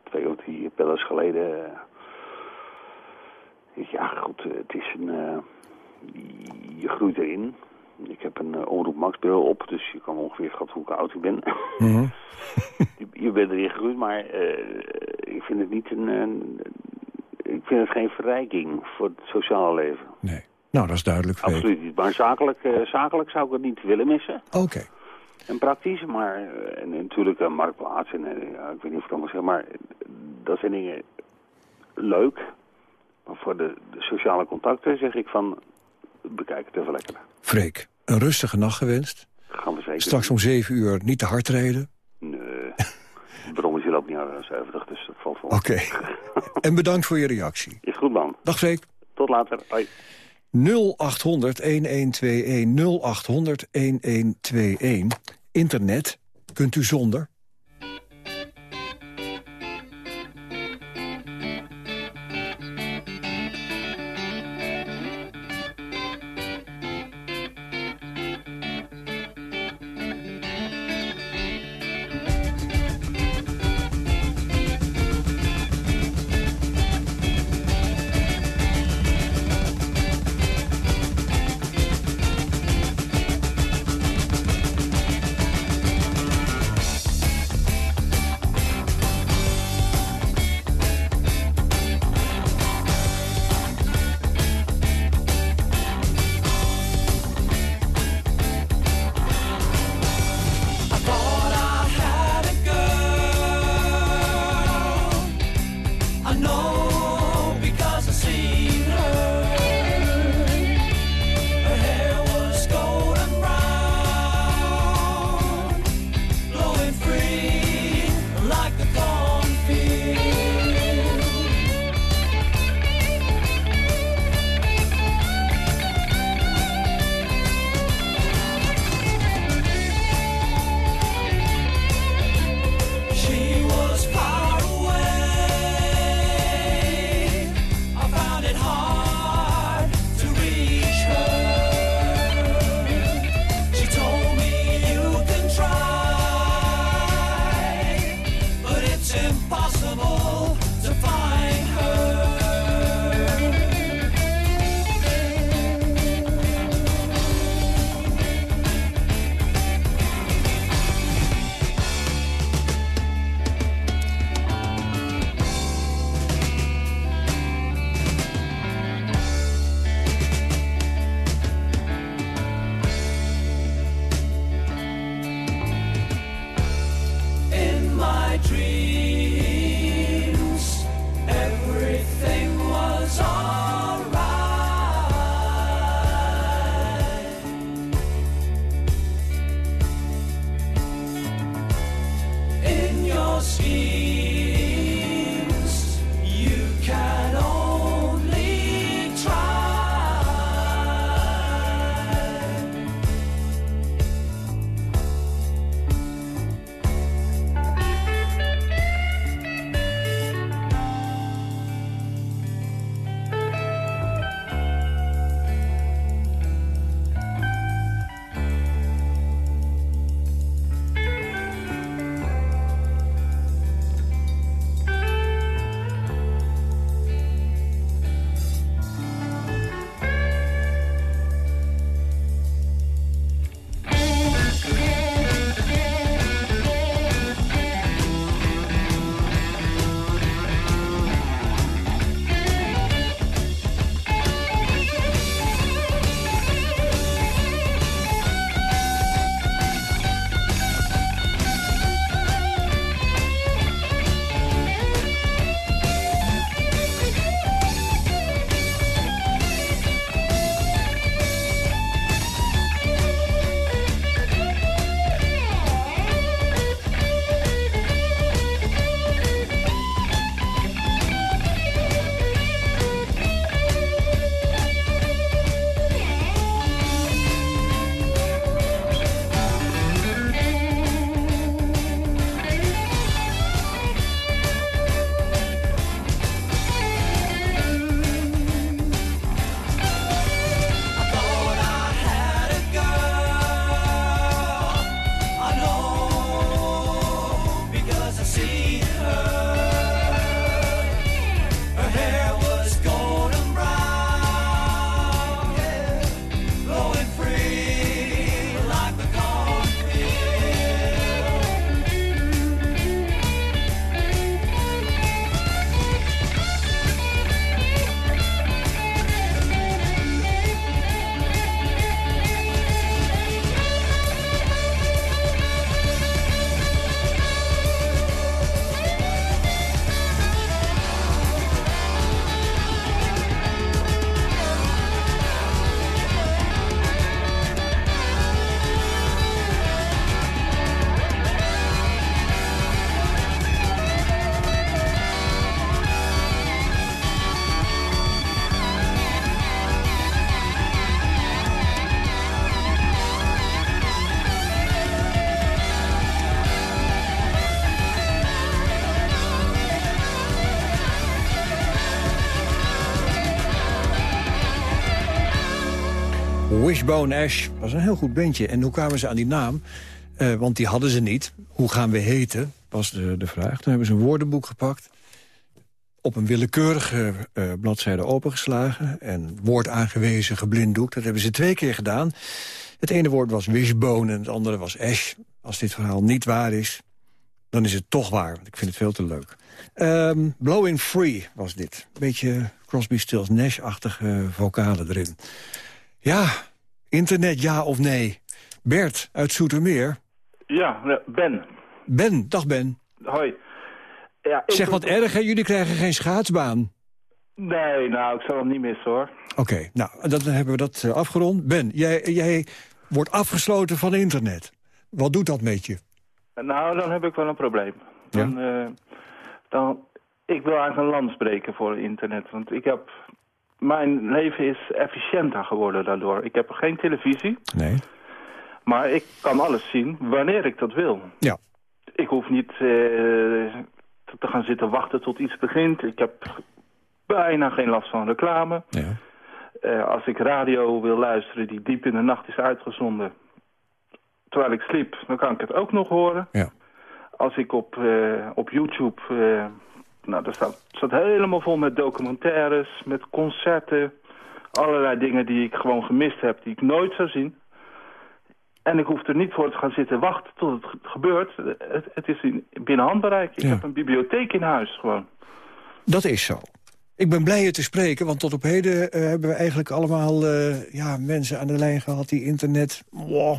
twee of drie pellets geleden... Uh, ja, goed, het is een... je groeit erin. Ik heb een Omroep Max bril op, dus je kan ongeveer schatten hoe oud ik ben. Mm je, je, bent erin gegroeid, maar ik vind het niet een, een, Ik vind het geen verrijking voor het sociale leven. Nee. Nou, dat is duidelijk. Absoluut niet. Maar zakelijk, uh, zakelijk zou ik het niet willen missen. Oké. En praktisch, maar en, natuurlijk een marktplaats en ja, ik weet niet of ik het allemaal zeg, maar dat zijn dingen leuk. Maar voor de, de sociale contacten zeg ik van, bekijk het even lekker. Freek, een rustige nacht gewenst. Gaan we zeker Straks om zeven uur niet te hard reden. Nee, waarom is je loopt niet aan 70, dus dat valt wel. Oké. en bedankt voor je reactie. Is goed, man. Dag, Freek. Tot later. Hoi. 0800 1121 0800 1121. Internet kunt u zonder. Wishbone Ash was een heel goed bandje. En hoe kwamen ze aan die naam? Eh, want die hadden ze niet. Hoe gaan we heten, was de, de vraag. Toen hebben ze een woordenboek gepakt. Op een willekeurige uh, bladzijde opengeslagen. En woord aangewezen, geblinddoekt. Dat hebben ze twee keer gedaan. Het ene woord was wishbone en het andere was ash. Als dit verhaal niet waar is, dan is het toch waar. Want ik vind het veel te leuk. Um, Blowing Free was dit. Beetje Crosby, Stills, Nash-achtige vocalen erin. Ja, internet ja of nee? Bert uit Soetermeer. Ja, Ben. Ben, dag Ben. Hoi. Ja, zeg wat erg, hè? Jullie krijgen geen schaatsbaan. Nee, nou, ik zal hem niet missen, hoor. Oké, nou, dan hebben we dat uh, afgerond. Ben, jij, jij wordt afgesloten van internet. Wat doet dat met je? Nou, dan heb ik wel een probleem. Dan, ja? uh, dan, ik wil eigenlijk een land spreken voor internet. Want ik heb... Mijn leven is efficiënter geworden daardoor. Ik heb geen televisie. Nee. Maar ik kan alles zien wanneer ik dat wil. Ja. Ik hoef niet uh, te gaan zitten wachten tot iets begint. Ik heb bijna geen last van reclame. Ja. Uh, als ik radio wil luisteren die diep in de nacht is uitgezonden... terwijl ik sliep, dan kan ik het ook nog horen. Ja. Als ik op, uh, op YouTube... nou, dat staat, staat helemaal vol met documentaires, met concerten... allerlei dingen die ik gewoon gemist heb, die ik nooit zou zien... En ik hoef er niet voor te gaan zitten wachten tot het gebeurt. Het, het is in, binnen handbereik. Ik Ja. heb een bibliotheek in huis gewoon. Dat is zo. Ik ben blij je te spreken, want tot op heden eh, hebben we eigenlijk allemaal eh, ja, mensen aan de lijn gehad die internet wow,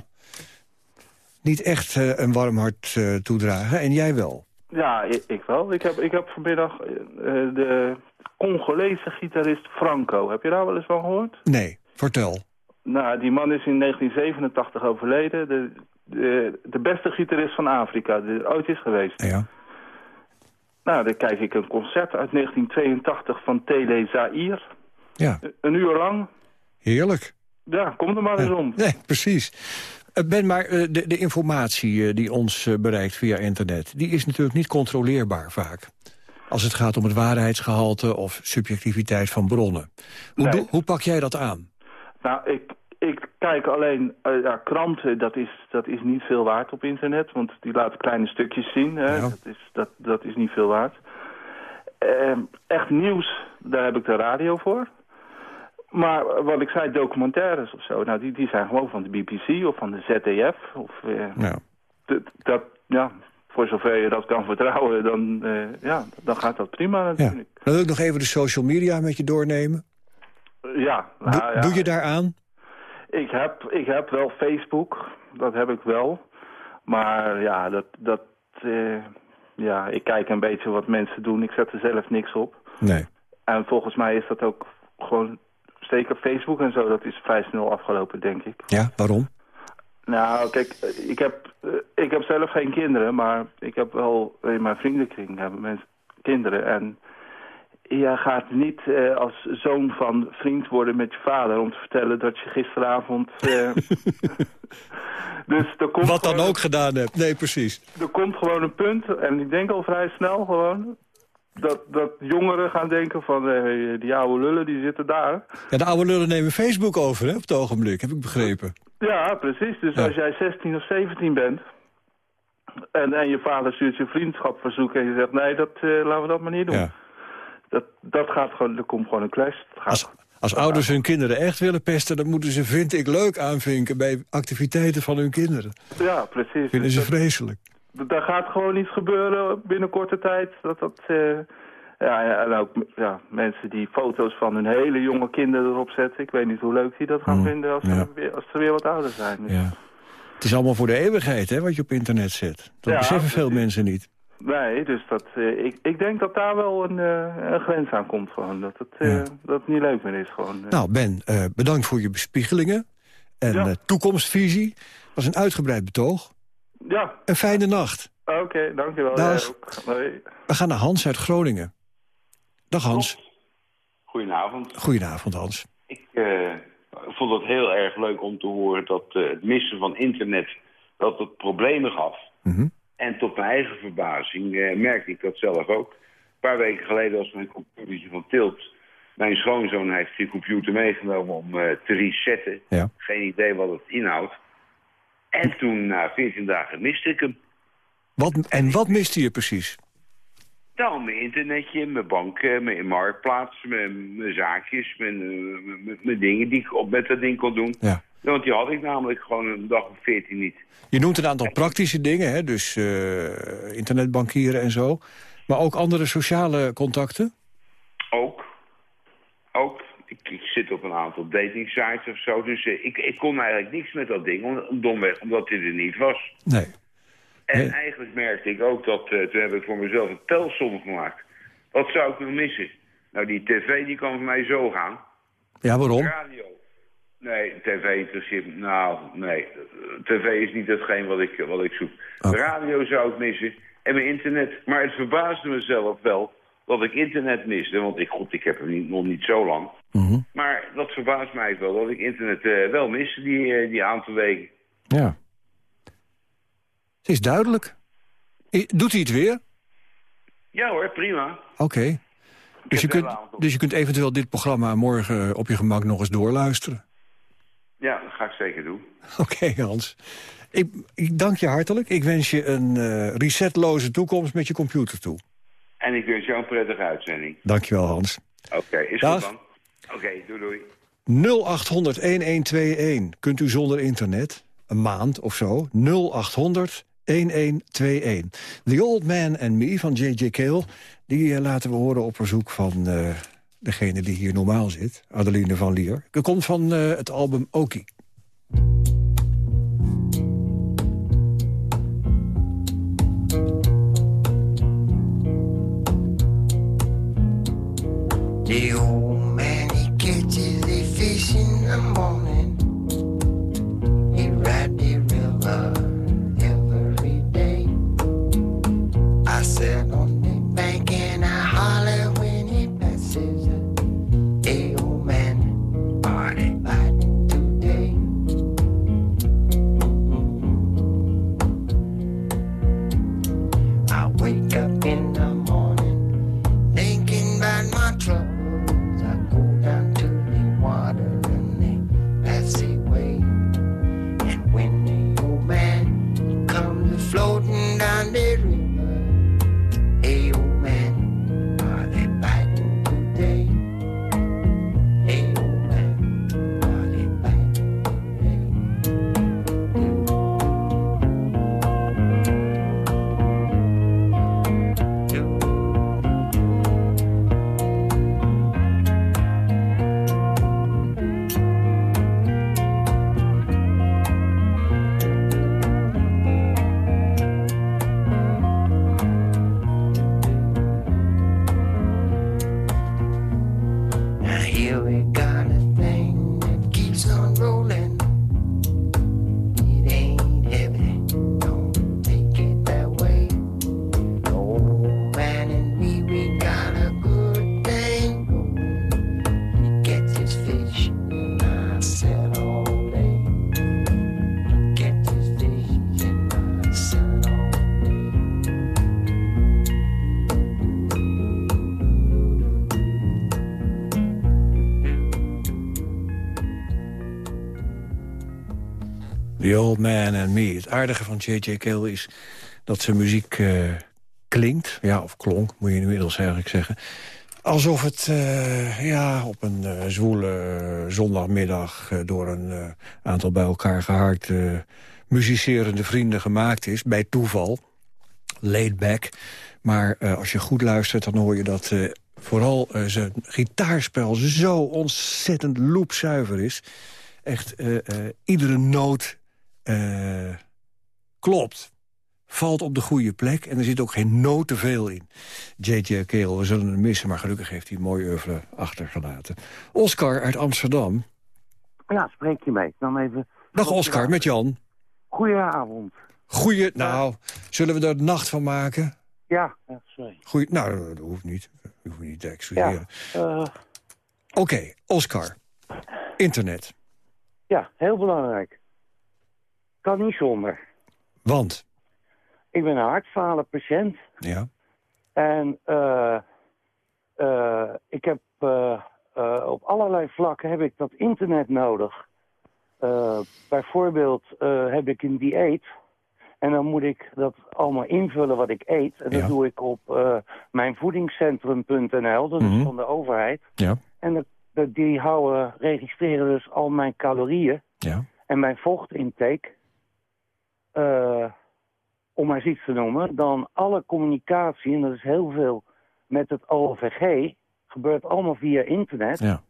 niet echt eh, een warm hart toedragen. En jij wel. Ja, ik, ik wel. Ik heb, ik heb vanmiddag eh, de Congolese gitarist Franco. Heb je daar wel eens van gehoord? Nee, vertel. Nou, die man is in 1987 overleden. De, de, de beste gitarist van Afrika die er ooit is geweest. Ja. Nou, dan kijk ik een concert uit 1982 van Tele Zaire. Ja, Een uur lang. heerlijk. Ja, kom er maar eens om. Nee, precies. Eh, Ben, maar eh, de, de informatie eh, die ons bereikt via internet... die is natuurlijk niet controleerbaar vaak. Als het gaat om het waarheidsgehalte of subjectiviteit van bronnen. Hoe, Nee. hoe pak jij dat aan? Nou, ik, ik kijk alleen... ja, kranten, dat is, dat is niet veel waard op internet. Want die laten kleine stukjes zien. Hè. Ja. Dat, is, dat, dat is niet veel waard. Ehm, echt nieuws, daar heb ik de radio voor. Maar wat ik zei, documentaires of zo... Nou, die, die zijn gewoon van de BBC of van de ZDF. Of, eh, Ja. dat, ja, voor zover je dat kan vertrouwen, dan, eh, ja, dan gaat dat prima Ja. natuurlijk. Dan wil ik nog even de social media met je doornemen. Ja, Doe, nou ja. doe je daaraan? Ik heb, ik heb wel Facebook, dat heb ik wel. Maar ja, dat, dat, eh, ja, ik kijk een beetje wat mensen doen. Ik zet er zelf niks op. Nee. En volgens mij is dat ook gewoon, zeker Facebook en zo, dat is vrij snel afgelopen, denk ik. Ja, waarom? Nou, kijk, ik heb, eh, ik heb zelf geen kinderen, maar ik heb wel in mijn vriendenkring hebben mensen kinderen. En je gaat niet eh, als zoon van vriend worden met je vader om te vertellen dat je gisteravond... eh, dus er komt Wat dan gewoon- ook gedaan hebt. Nee, precies. Er komt gewoon een punt, en ik denk al vrij snel gewoon... Dat, dat jongeren gaan denken van eh, die oude lullen die zitten daar. Ja, de oude lullen nemen Facebook over hè, op het ogenblik, heb ik begrepen. Ja, precies. Dus Ja. als jij 16 of 17 bent... En, en je vader stuurt je vriendschapverzoek en je zegt... nee, dat, eh, laten we dat maar niet doen. Ja. Dat, dat gaat gewoon, er komt gewoon een clash. Als, als ouders hun kinderen echt willen pesten... dan moeten ze, vind ik, leuk aanvinken bij activiteiten van hun kinderen. ja, precies. Vinden ze vreselijk. Dat- daar gaat gewoon iets gebeuren binnen korte tijd. Dat dat... eh, ja, en ook ja, mensen die foto's van hun hele jonge kinderen erop zetten. Ik weet niet hoe leuk die dat gaan Mm, vinden als, ja. ze weer, als ze weer wat ouder zijn. Ja. Het is allemaal voor de eeuwigheid, hè, wat je op internet zet. Dat Ja, beseffen veel mensen niet. Nee, dus dat, eh, ik, ik denk dat daar wel een, eh, een grens aan komt. Gewoon. Dat, het, dat het niet leuk meer is. Gewoon. Nou, Ben, bedankt voor je bespiegelingen. En toekomstvisie. was een uitgebreid betoog. Ja, Een fijne nacht. oké, dankjewel. Dag. We gaan naar Hans uit Groningen. Dag Hans. Goedenavond. Goedenavond Hans. Ik eh, vond het heel erg leuk om te horen dat eh, het missen van internet dat het problemen gaf. Mhm. En tot mijn eigen verbazing eh, merkte ik dat zelf ook. Een paar weken geleden was mijn computertje van Tilt Mijn schoonzoon heeft die computer meegenomen om eh, te resetten. Ja. Geen idee wat het inhoudt. En toen, na 14 dagen, miste ik hem. Wat, en wat miste je precies? Nou, mijn internetje, mijn bank, mijn marktplaats, mijn, mijn zaakjes, mijn, eh, mijn, mijn dingen die ik op met dat ding kon doen. Ja. Want die had ik namelijk gewoon een dag of 14 niet. Je noemt een aantal praktische dingen, hè? dus eh, internetbankieren en zo. Maar ook andere sociale contacten? Ook. Ook. Ik, ik zit op een aantal dating sites of zo. Dus eh, ik, ik kon eigenlijk niks met dat ding, om, domweg, omdat hij er niet was. Nee. En Nee. eigenlijk merkte ik ook dat, eh, toen heb ik voor mezelf een telsom gemaakt. Wat zou ik nog missen? Nou, die tv die kan voor mij zo gaan. Ja, waarom? Radio. Nee, tv interesseert me. Nou, nee. TV is niet hetgeen wat ik, wat ik zoek. Oké. Radio zou ik missen. En mijn internet. Maar het verbaasde mezelf wel dat ik internet miste. Want ik, god, ik heb hem niet, nog niet zo lang. Mhm. Maar dat verbaast mij wel dat ik internet eh, wel miste die, eh, die aantal weken. Ja. Het is duidelijk. Doet hij het weer? Ja hoor, prima. Oké. Dus, je kunt, dus je kunt eventueel dit programma morgen op je gemak nog eens doorluisteren. Ja, dat ga ik zeker doen. Oké, Hans. Ik, ik dank je hartelijk. Ik wens je een eh, resetloze toekomst met je computer toe. En ik wens jou een prettige uitzending. Dank je wel, Hans. Oké, is Dag. goed dan. Oké, doei doei. 0800-1121. Kunt u zonder internet, een maand of zo, 0800 1121. The Old Man and Me van J.J. Cale... die eh, laten we horen op verzoek van eh, degene die hier normaal zit, Adeline van Lier. Dat komt van eh, het album Oki. The Het aardige van J.J. Cale is dat zijn muziek eh, klinkt. Ja, of klonk, moet je inmiddels eigenlijk zeggen. Alsof het eh, ja, op een eh, zwoele zondagmiddag... door een aantal bij elkaar geharkte muzicerende vrienden gemaakt is. Bij toeval. Laid back. Maar als je goed luistert, dan hoor je dat... vooral zijn gitaarspel zo ontzettend loopzuiver is. Echt, iedere noot eh, klopt. Valt op de goede plek en er zit ook geen noot te veel in. J.J. Cale, we zullen hem missen, maar gelukkig heeft hij een mooi oeuvre achtergelaten. Oscar uit Amsterdam. Ja, spreek je mee. Dan even... Dag Oscar, met Jan. Goedenavond. Goeie, nou, zullen we er nacht van maken? Ja, ja, sorry. Goeie, nou, dat hoeft niet. Dat hoeft niet te excuseren. Eh, Oké, Oscar. Internet. ja, heel belangrijk. Kan niet zonder. Want? Ik ben een hartfalenpatiënt. Ja. En eh, eh, ik heb eh, op allerlei vlakken heb ik dat internet nodig. Bijvoorbeeld heb ik een dieet. En dan moet ik dat allemaal invullen wat ik eet. En dat Ja. doe ik op mijnvoedingscentrum.nl. Dat is Mhm. van de overheid. Ja. En dat- dat- die houden, registreren dus al mijn calorieën Ja. en mijn vochtintake. Eh, om maar eens iets te noemen. Dan alle communicatie, en dat is heel veel met het OVG, gebeurt allemaal via internet. Ja.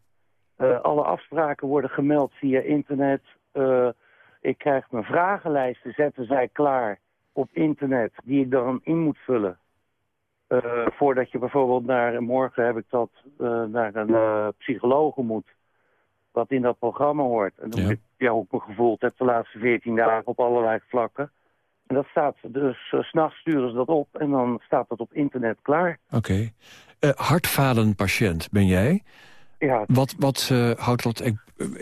Eh, alle afspraken worden gemeld via internet. Eh, ik krijg mijn vragenlijsten, zetten zij klaar op internet, die ik dan in moet vullen. Voordat je bijvoorbeeld naar, morgen heb ik dat, naar een psycholoog moet. Wat in dat programma hoort. En dan Ja. moet ik ja, hoe ik me gevoeld heb de laatste 14 dagen op allerlei vlakken. En dat staat dus, s s'nachts sturen ze dat op en dan staat dat op internet klaar. Oké. Eh, hartfalenpatiënt ben jij. Ja, Wat, wat eh, houdt dat eh,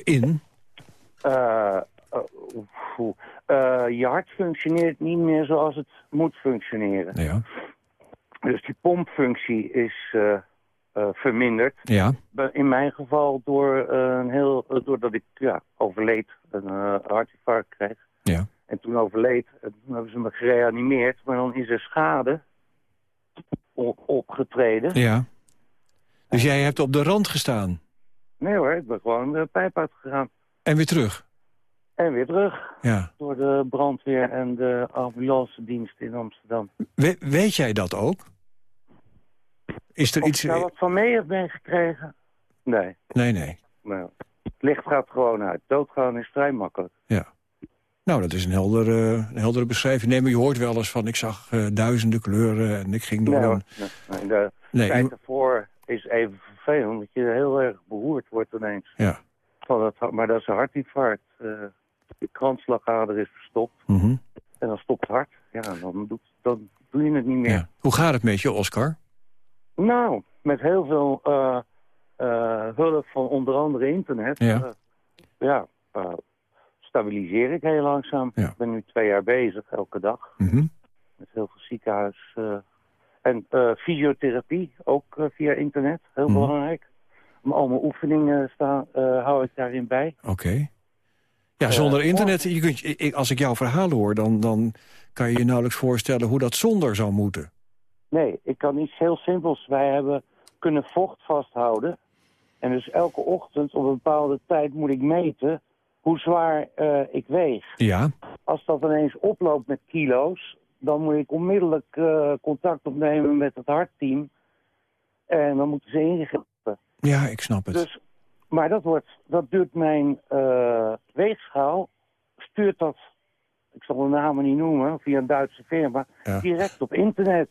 in? Eh, eh. Eh, je hart functioneert niet meer zoals het moet functioneren. Ja. Dus die pompfunctie is eh, verminderd. Ja. In mijn geval door eh, een heel, eh, doordat ik ja, overleed, een hartinfarct kreeg. Ja. En toen overleed, en toen hebben ze me gereanimeerd. Maar dan is er schade opgetreden. Ja. Dus jij hebt op de rand gestaan. Nee hoor, ik ben gewoon de pijp uitgegaan. En weer terug. En weer terug. Ja. Door de brandweer en de ambulance dienst in Amsterdam. We- weet jij dat ook? Is er Of iets... ik daar wat van mee heb meegekregen? Nee. Nee, nee. Nou, het licht gaat gewoon uit. Doodgaan is vrij makkelijk. Ja. Nou, dat is een heldere, een heldere beschrijving. Nee, maar je hoort wel eens van... ik zag eh, duizenden kleuren en ik ging door Nee, een... nee, de Nee, tijd ervoor is even vervelend, dat je heel erg beroerd wordt ineens. Ja. Van het, maar dat is een hartinfarct. Eh de kransslagader is verstopt Mhm. en dan stopt het hart. Ja, dan, doet, dan doe je het niet meer. ja. Hoe gaat het met je, Oscar? Nou, met heel veel eh, eh, hulp van onder andere internet. Ja. eh, ja, stabiliseer ik heel langzaam. Ja. Ik ben nu twee jaar bezig, elke dag. Mhm. Met heel veel ziekenhuis. en fysiotherapie, ook via internet. Heel Mhm. belangrijk. Maar al mijn oefeningen staan, hou ik daarin bij. Oké. Ja, zonder internet, je kunt, als ik jouw verhaal hoor... Dan, dan kan je je nauwelijks voorstellen hoe dat zonder zou moeten. Nee, ik kan iets heel simpels. Wij hebben kunnen vocht vasthouden. En dus elke ochtend op een bepaalde tijd moet ik meten hoe zwaar eh, ik weeg. Ja, Als dat ineens oploopt met kilo's, dan moet ik onmiddellijk eh, contact opnemen met het hartteam. En dan moeten ze ingrijpen. ja ik snap het. Dus, maar dat, wordt, dat duurt mijn eh, weegschaal, stuurt dat, ik zal de namen niet noemen, via een Duitse firma, Ja. direct op internet.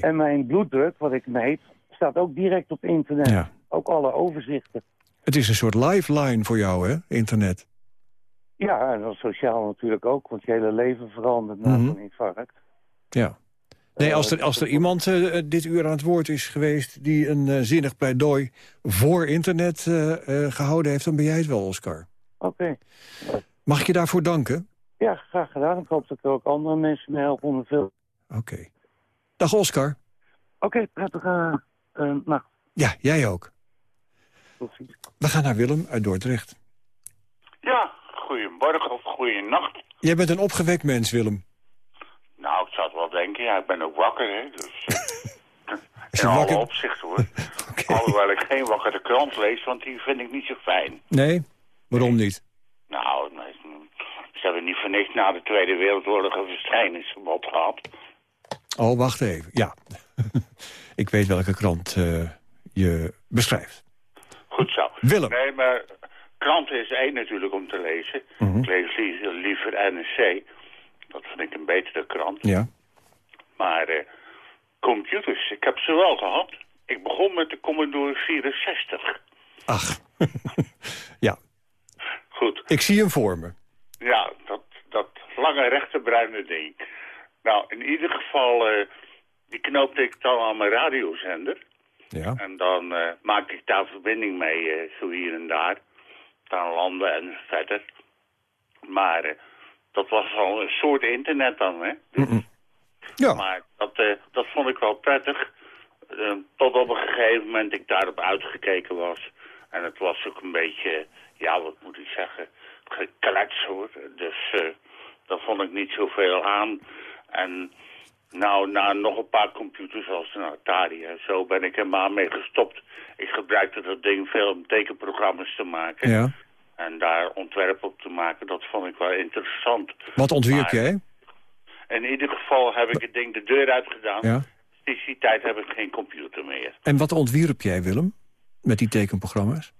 En mijn bloeddruk, wat ik meet, staat ook direct op internet. Ja. Ook alle overzichten. Het is een soort lifeline voor jou, hè, internet. Ja, en dan sociaal natuurlijk ook, want je hele leven verandert na Mhm. zo'n infarct. Ja. Nee, als er, als er iemand eh, dit uur aan het woord is geweest... die een eh, zinnig pleidooi voor internet eh, eh, gehouden heeft... dan ben jij het wel, Oscar. Oké. Mag ik je daarvoor danken? Ja, graag gedaan. Ik hoop dat er ook andere mensen mee helpen om het veel... Oké. Dag, Oscar. Oké, prettige eh, nacht. Ja, jij ook. We gaan naar Willem uit Dordrecht. Ja, goedemorgen of goeienacht. Jij bent een opgewekt mens, Willem. Nou, ik zou het wel denken. Ja, ik ben ook wakker, hè. Dus, eh, Is in alle wakker? opzichten, hoor. Alhoewel ik geen wakkere krant lees, want die vind ik niet zo fijn. Nee? Waarom niet? Nou, nee, ze hebben niet voor niks na de Tweede Wereldoorlog een verschijningsverbod gehad. Oh, wacht even. Ja. ik weet welke krant eh, je beschrijft. Goed zo. Willem. Nee, maar kranten is één natuurlijk om te lezen. Mhm. Ik lees li- liever NRC. Dat vind ik een betere krant. Ja. Maar eh, computers, ik heb ze wel gehad. Ik begon met de Commodore 64. Ach. ja. Goed. Ik zie hem voor me. Ja, dat, dat lange rechterbruine ding. Nou, in ieder geval, eh, die knoopte ik dan aan mijn radiozender. Ja. En dan eh, maak ik daar verbinding mee, eh, zo hier en daar. Dan landen en verder. Maar dat was al een soort internet dan, hè. Ja. Maar dat, eh, dat vond ik wel prettig. Tot op een gegeven moment ik daarop uitgekeken was. En het was ook een beetje, ja, wat moet ik zeggen, geklets hoor. Dus eh daar vond ik niet zoveel aan. En nou, na nog een paar computers als een Atari en zo ben ik er maar mee gestopt. Ik gebruikte dat ding veel om tekenprogramma's te maken. Ja. En daar ontwerpen op te maken, dat vond ik wel interessant. Wat ontwierp jij? In ieder geval heb ik het ding de deur uitgedaan. Ja. Sinds die tijd heb ik geen computer meer. En wat ontwierp jij, Willem? Met die tekenprogramma's?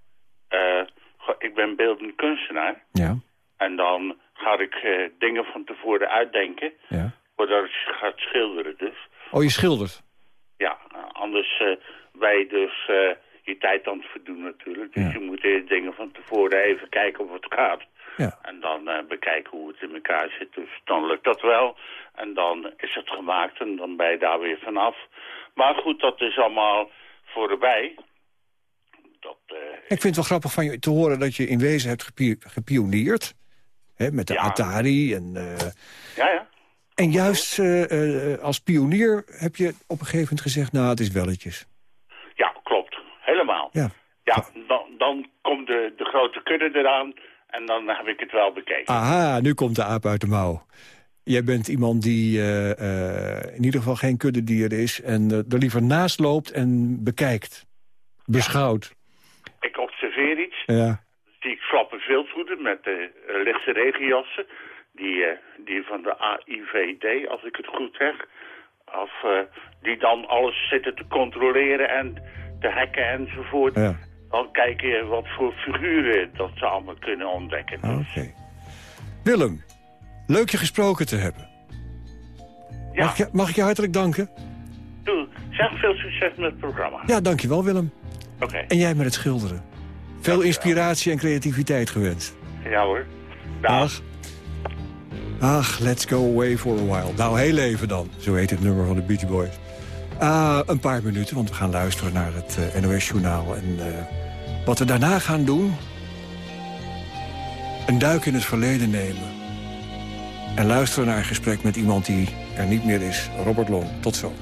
Ik ben beeldend kunstenaar. Ja. En dan ga ik eh, dingen van tevoren uitdenken. Ja. Voordat ik ga schilderen dus. Oh, je schildert? Ja, anders eh je dus eh, je tijd aan het verdoen natuurlijk. Dus je moet dingen van tevoren even kijken of het gaat. Ja. En dan bekijken hoe het in elkaar zit. Dus dan lukt dat wel. En dan is het gemaakt en dan ben je daar weer vanaf. Maar goed, dat is allemaal voorbij. Ik vind het wel grappig van je te horen dat je in wezen hebt gepioneerd. Hè, met de Atari. En, eh, Ja, ja. en juist eh, eh, als pionier heb je op een gegeven moment gezegd... nou, het is welletjes. Ja, klopt. Helemaal. Ja. Ja, dan, dan komt de, de grote kudde eraan en dan heb ik het wel bekeken. Aha, nu komt de aap uit de mouw. Jij bent iemand die eh, eh, in ieder geval geen kuddedier is... en eh, er liever naast loopt en bekijkt. Beschouwt. Ja. ik flappen viltvoeten met de eh, lichte regenjassen. Die, eh, die van de AIVD, als ik het goed zeg. Of eh, die dan alles zitten te controleren en te hacken enzovoort. Ja. Dan kijk je wat voor figuren dat ze allemaal kunnen ontdekken. Oké. Willem, leuk je gesproken te hebben. Mag, ik, je- mag ik je hartelijk danken? Doe, zeg veel succes met het programma. Ja, dankjewel Willem. Oké. En jij met het schilderen. Veel inspiratie en creativiteit gewenst. Ja hoor. Dag. Ach, let's go away for a while. Nou, heel even dan. Zo heet het nummer van de Beach Boys. Ah, een paar minuten, want we gaan luisteren naar het eh, NOS-journaal. En eh, wat we daarna gaan doen... een duik in het verleden nemen. En luisteren naar een gesprek met iemand die er niet meer is. Robert Long. Tot zo.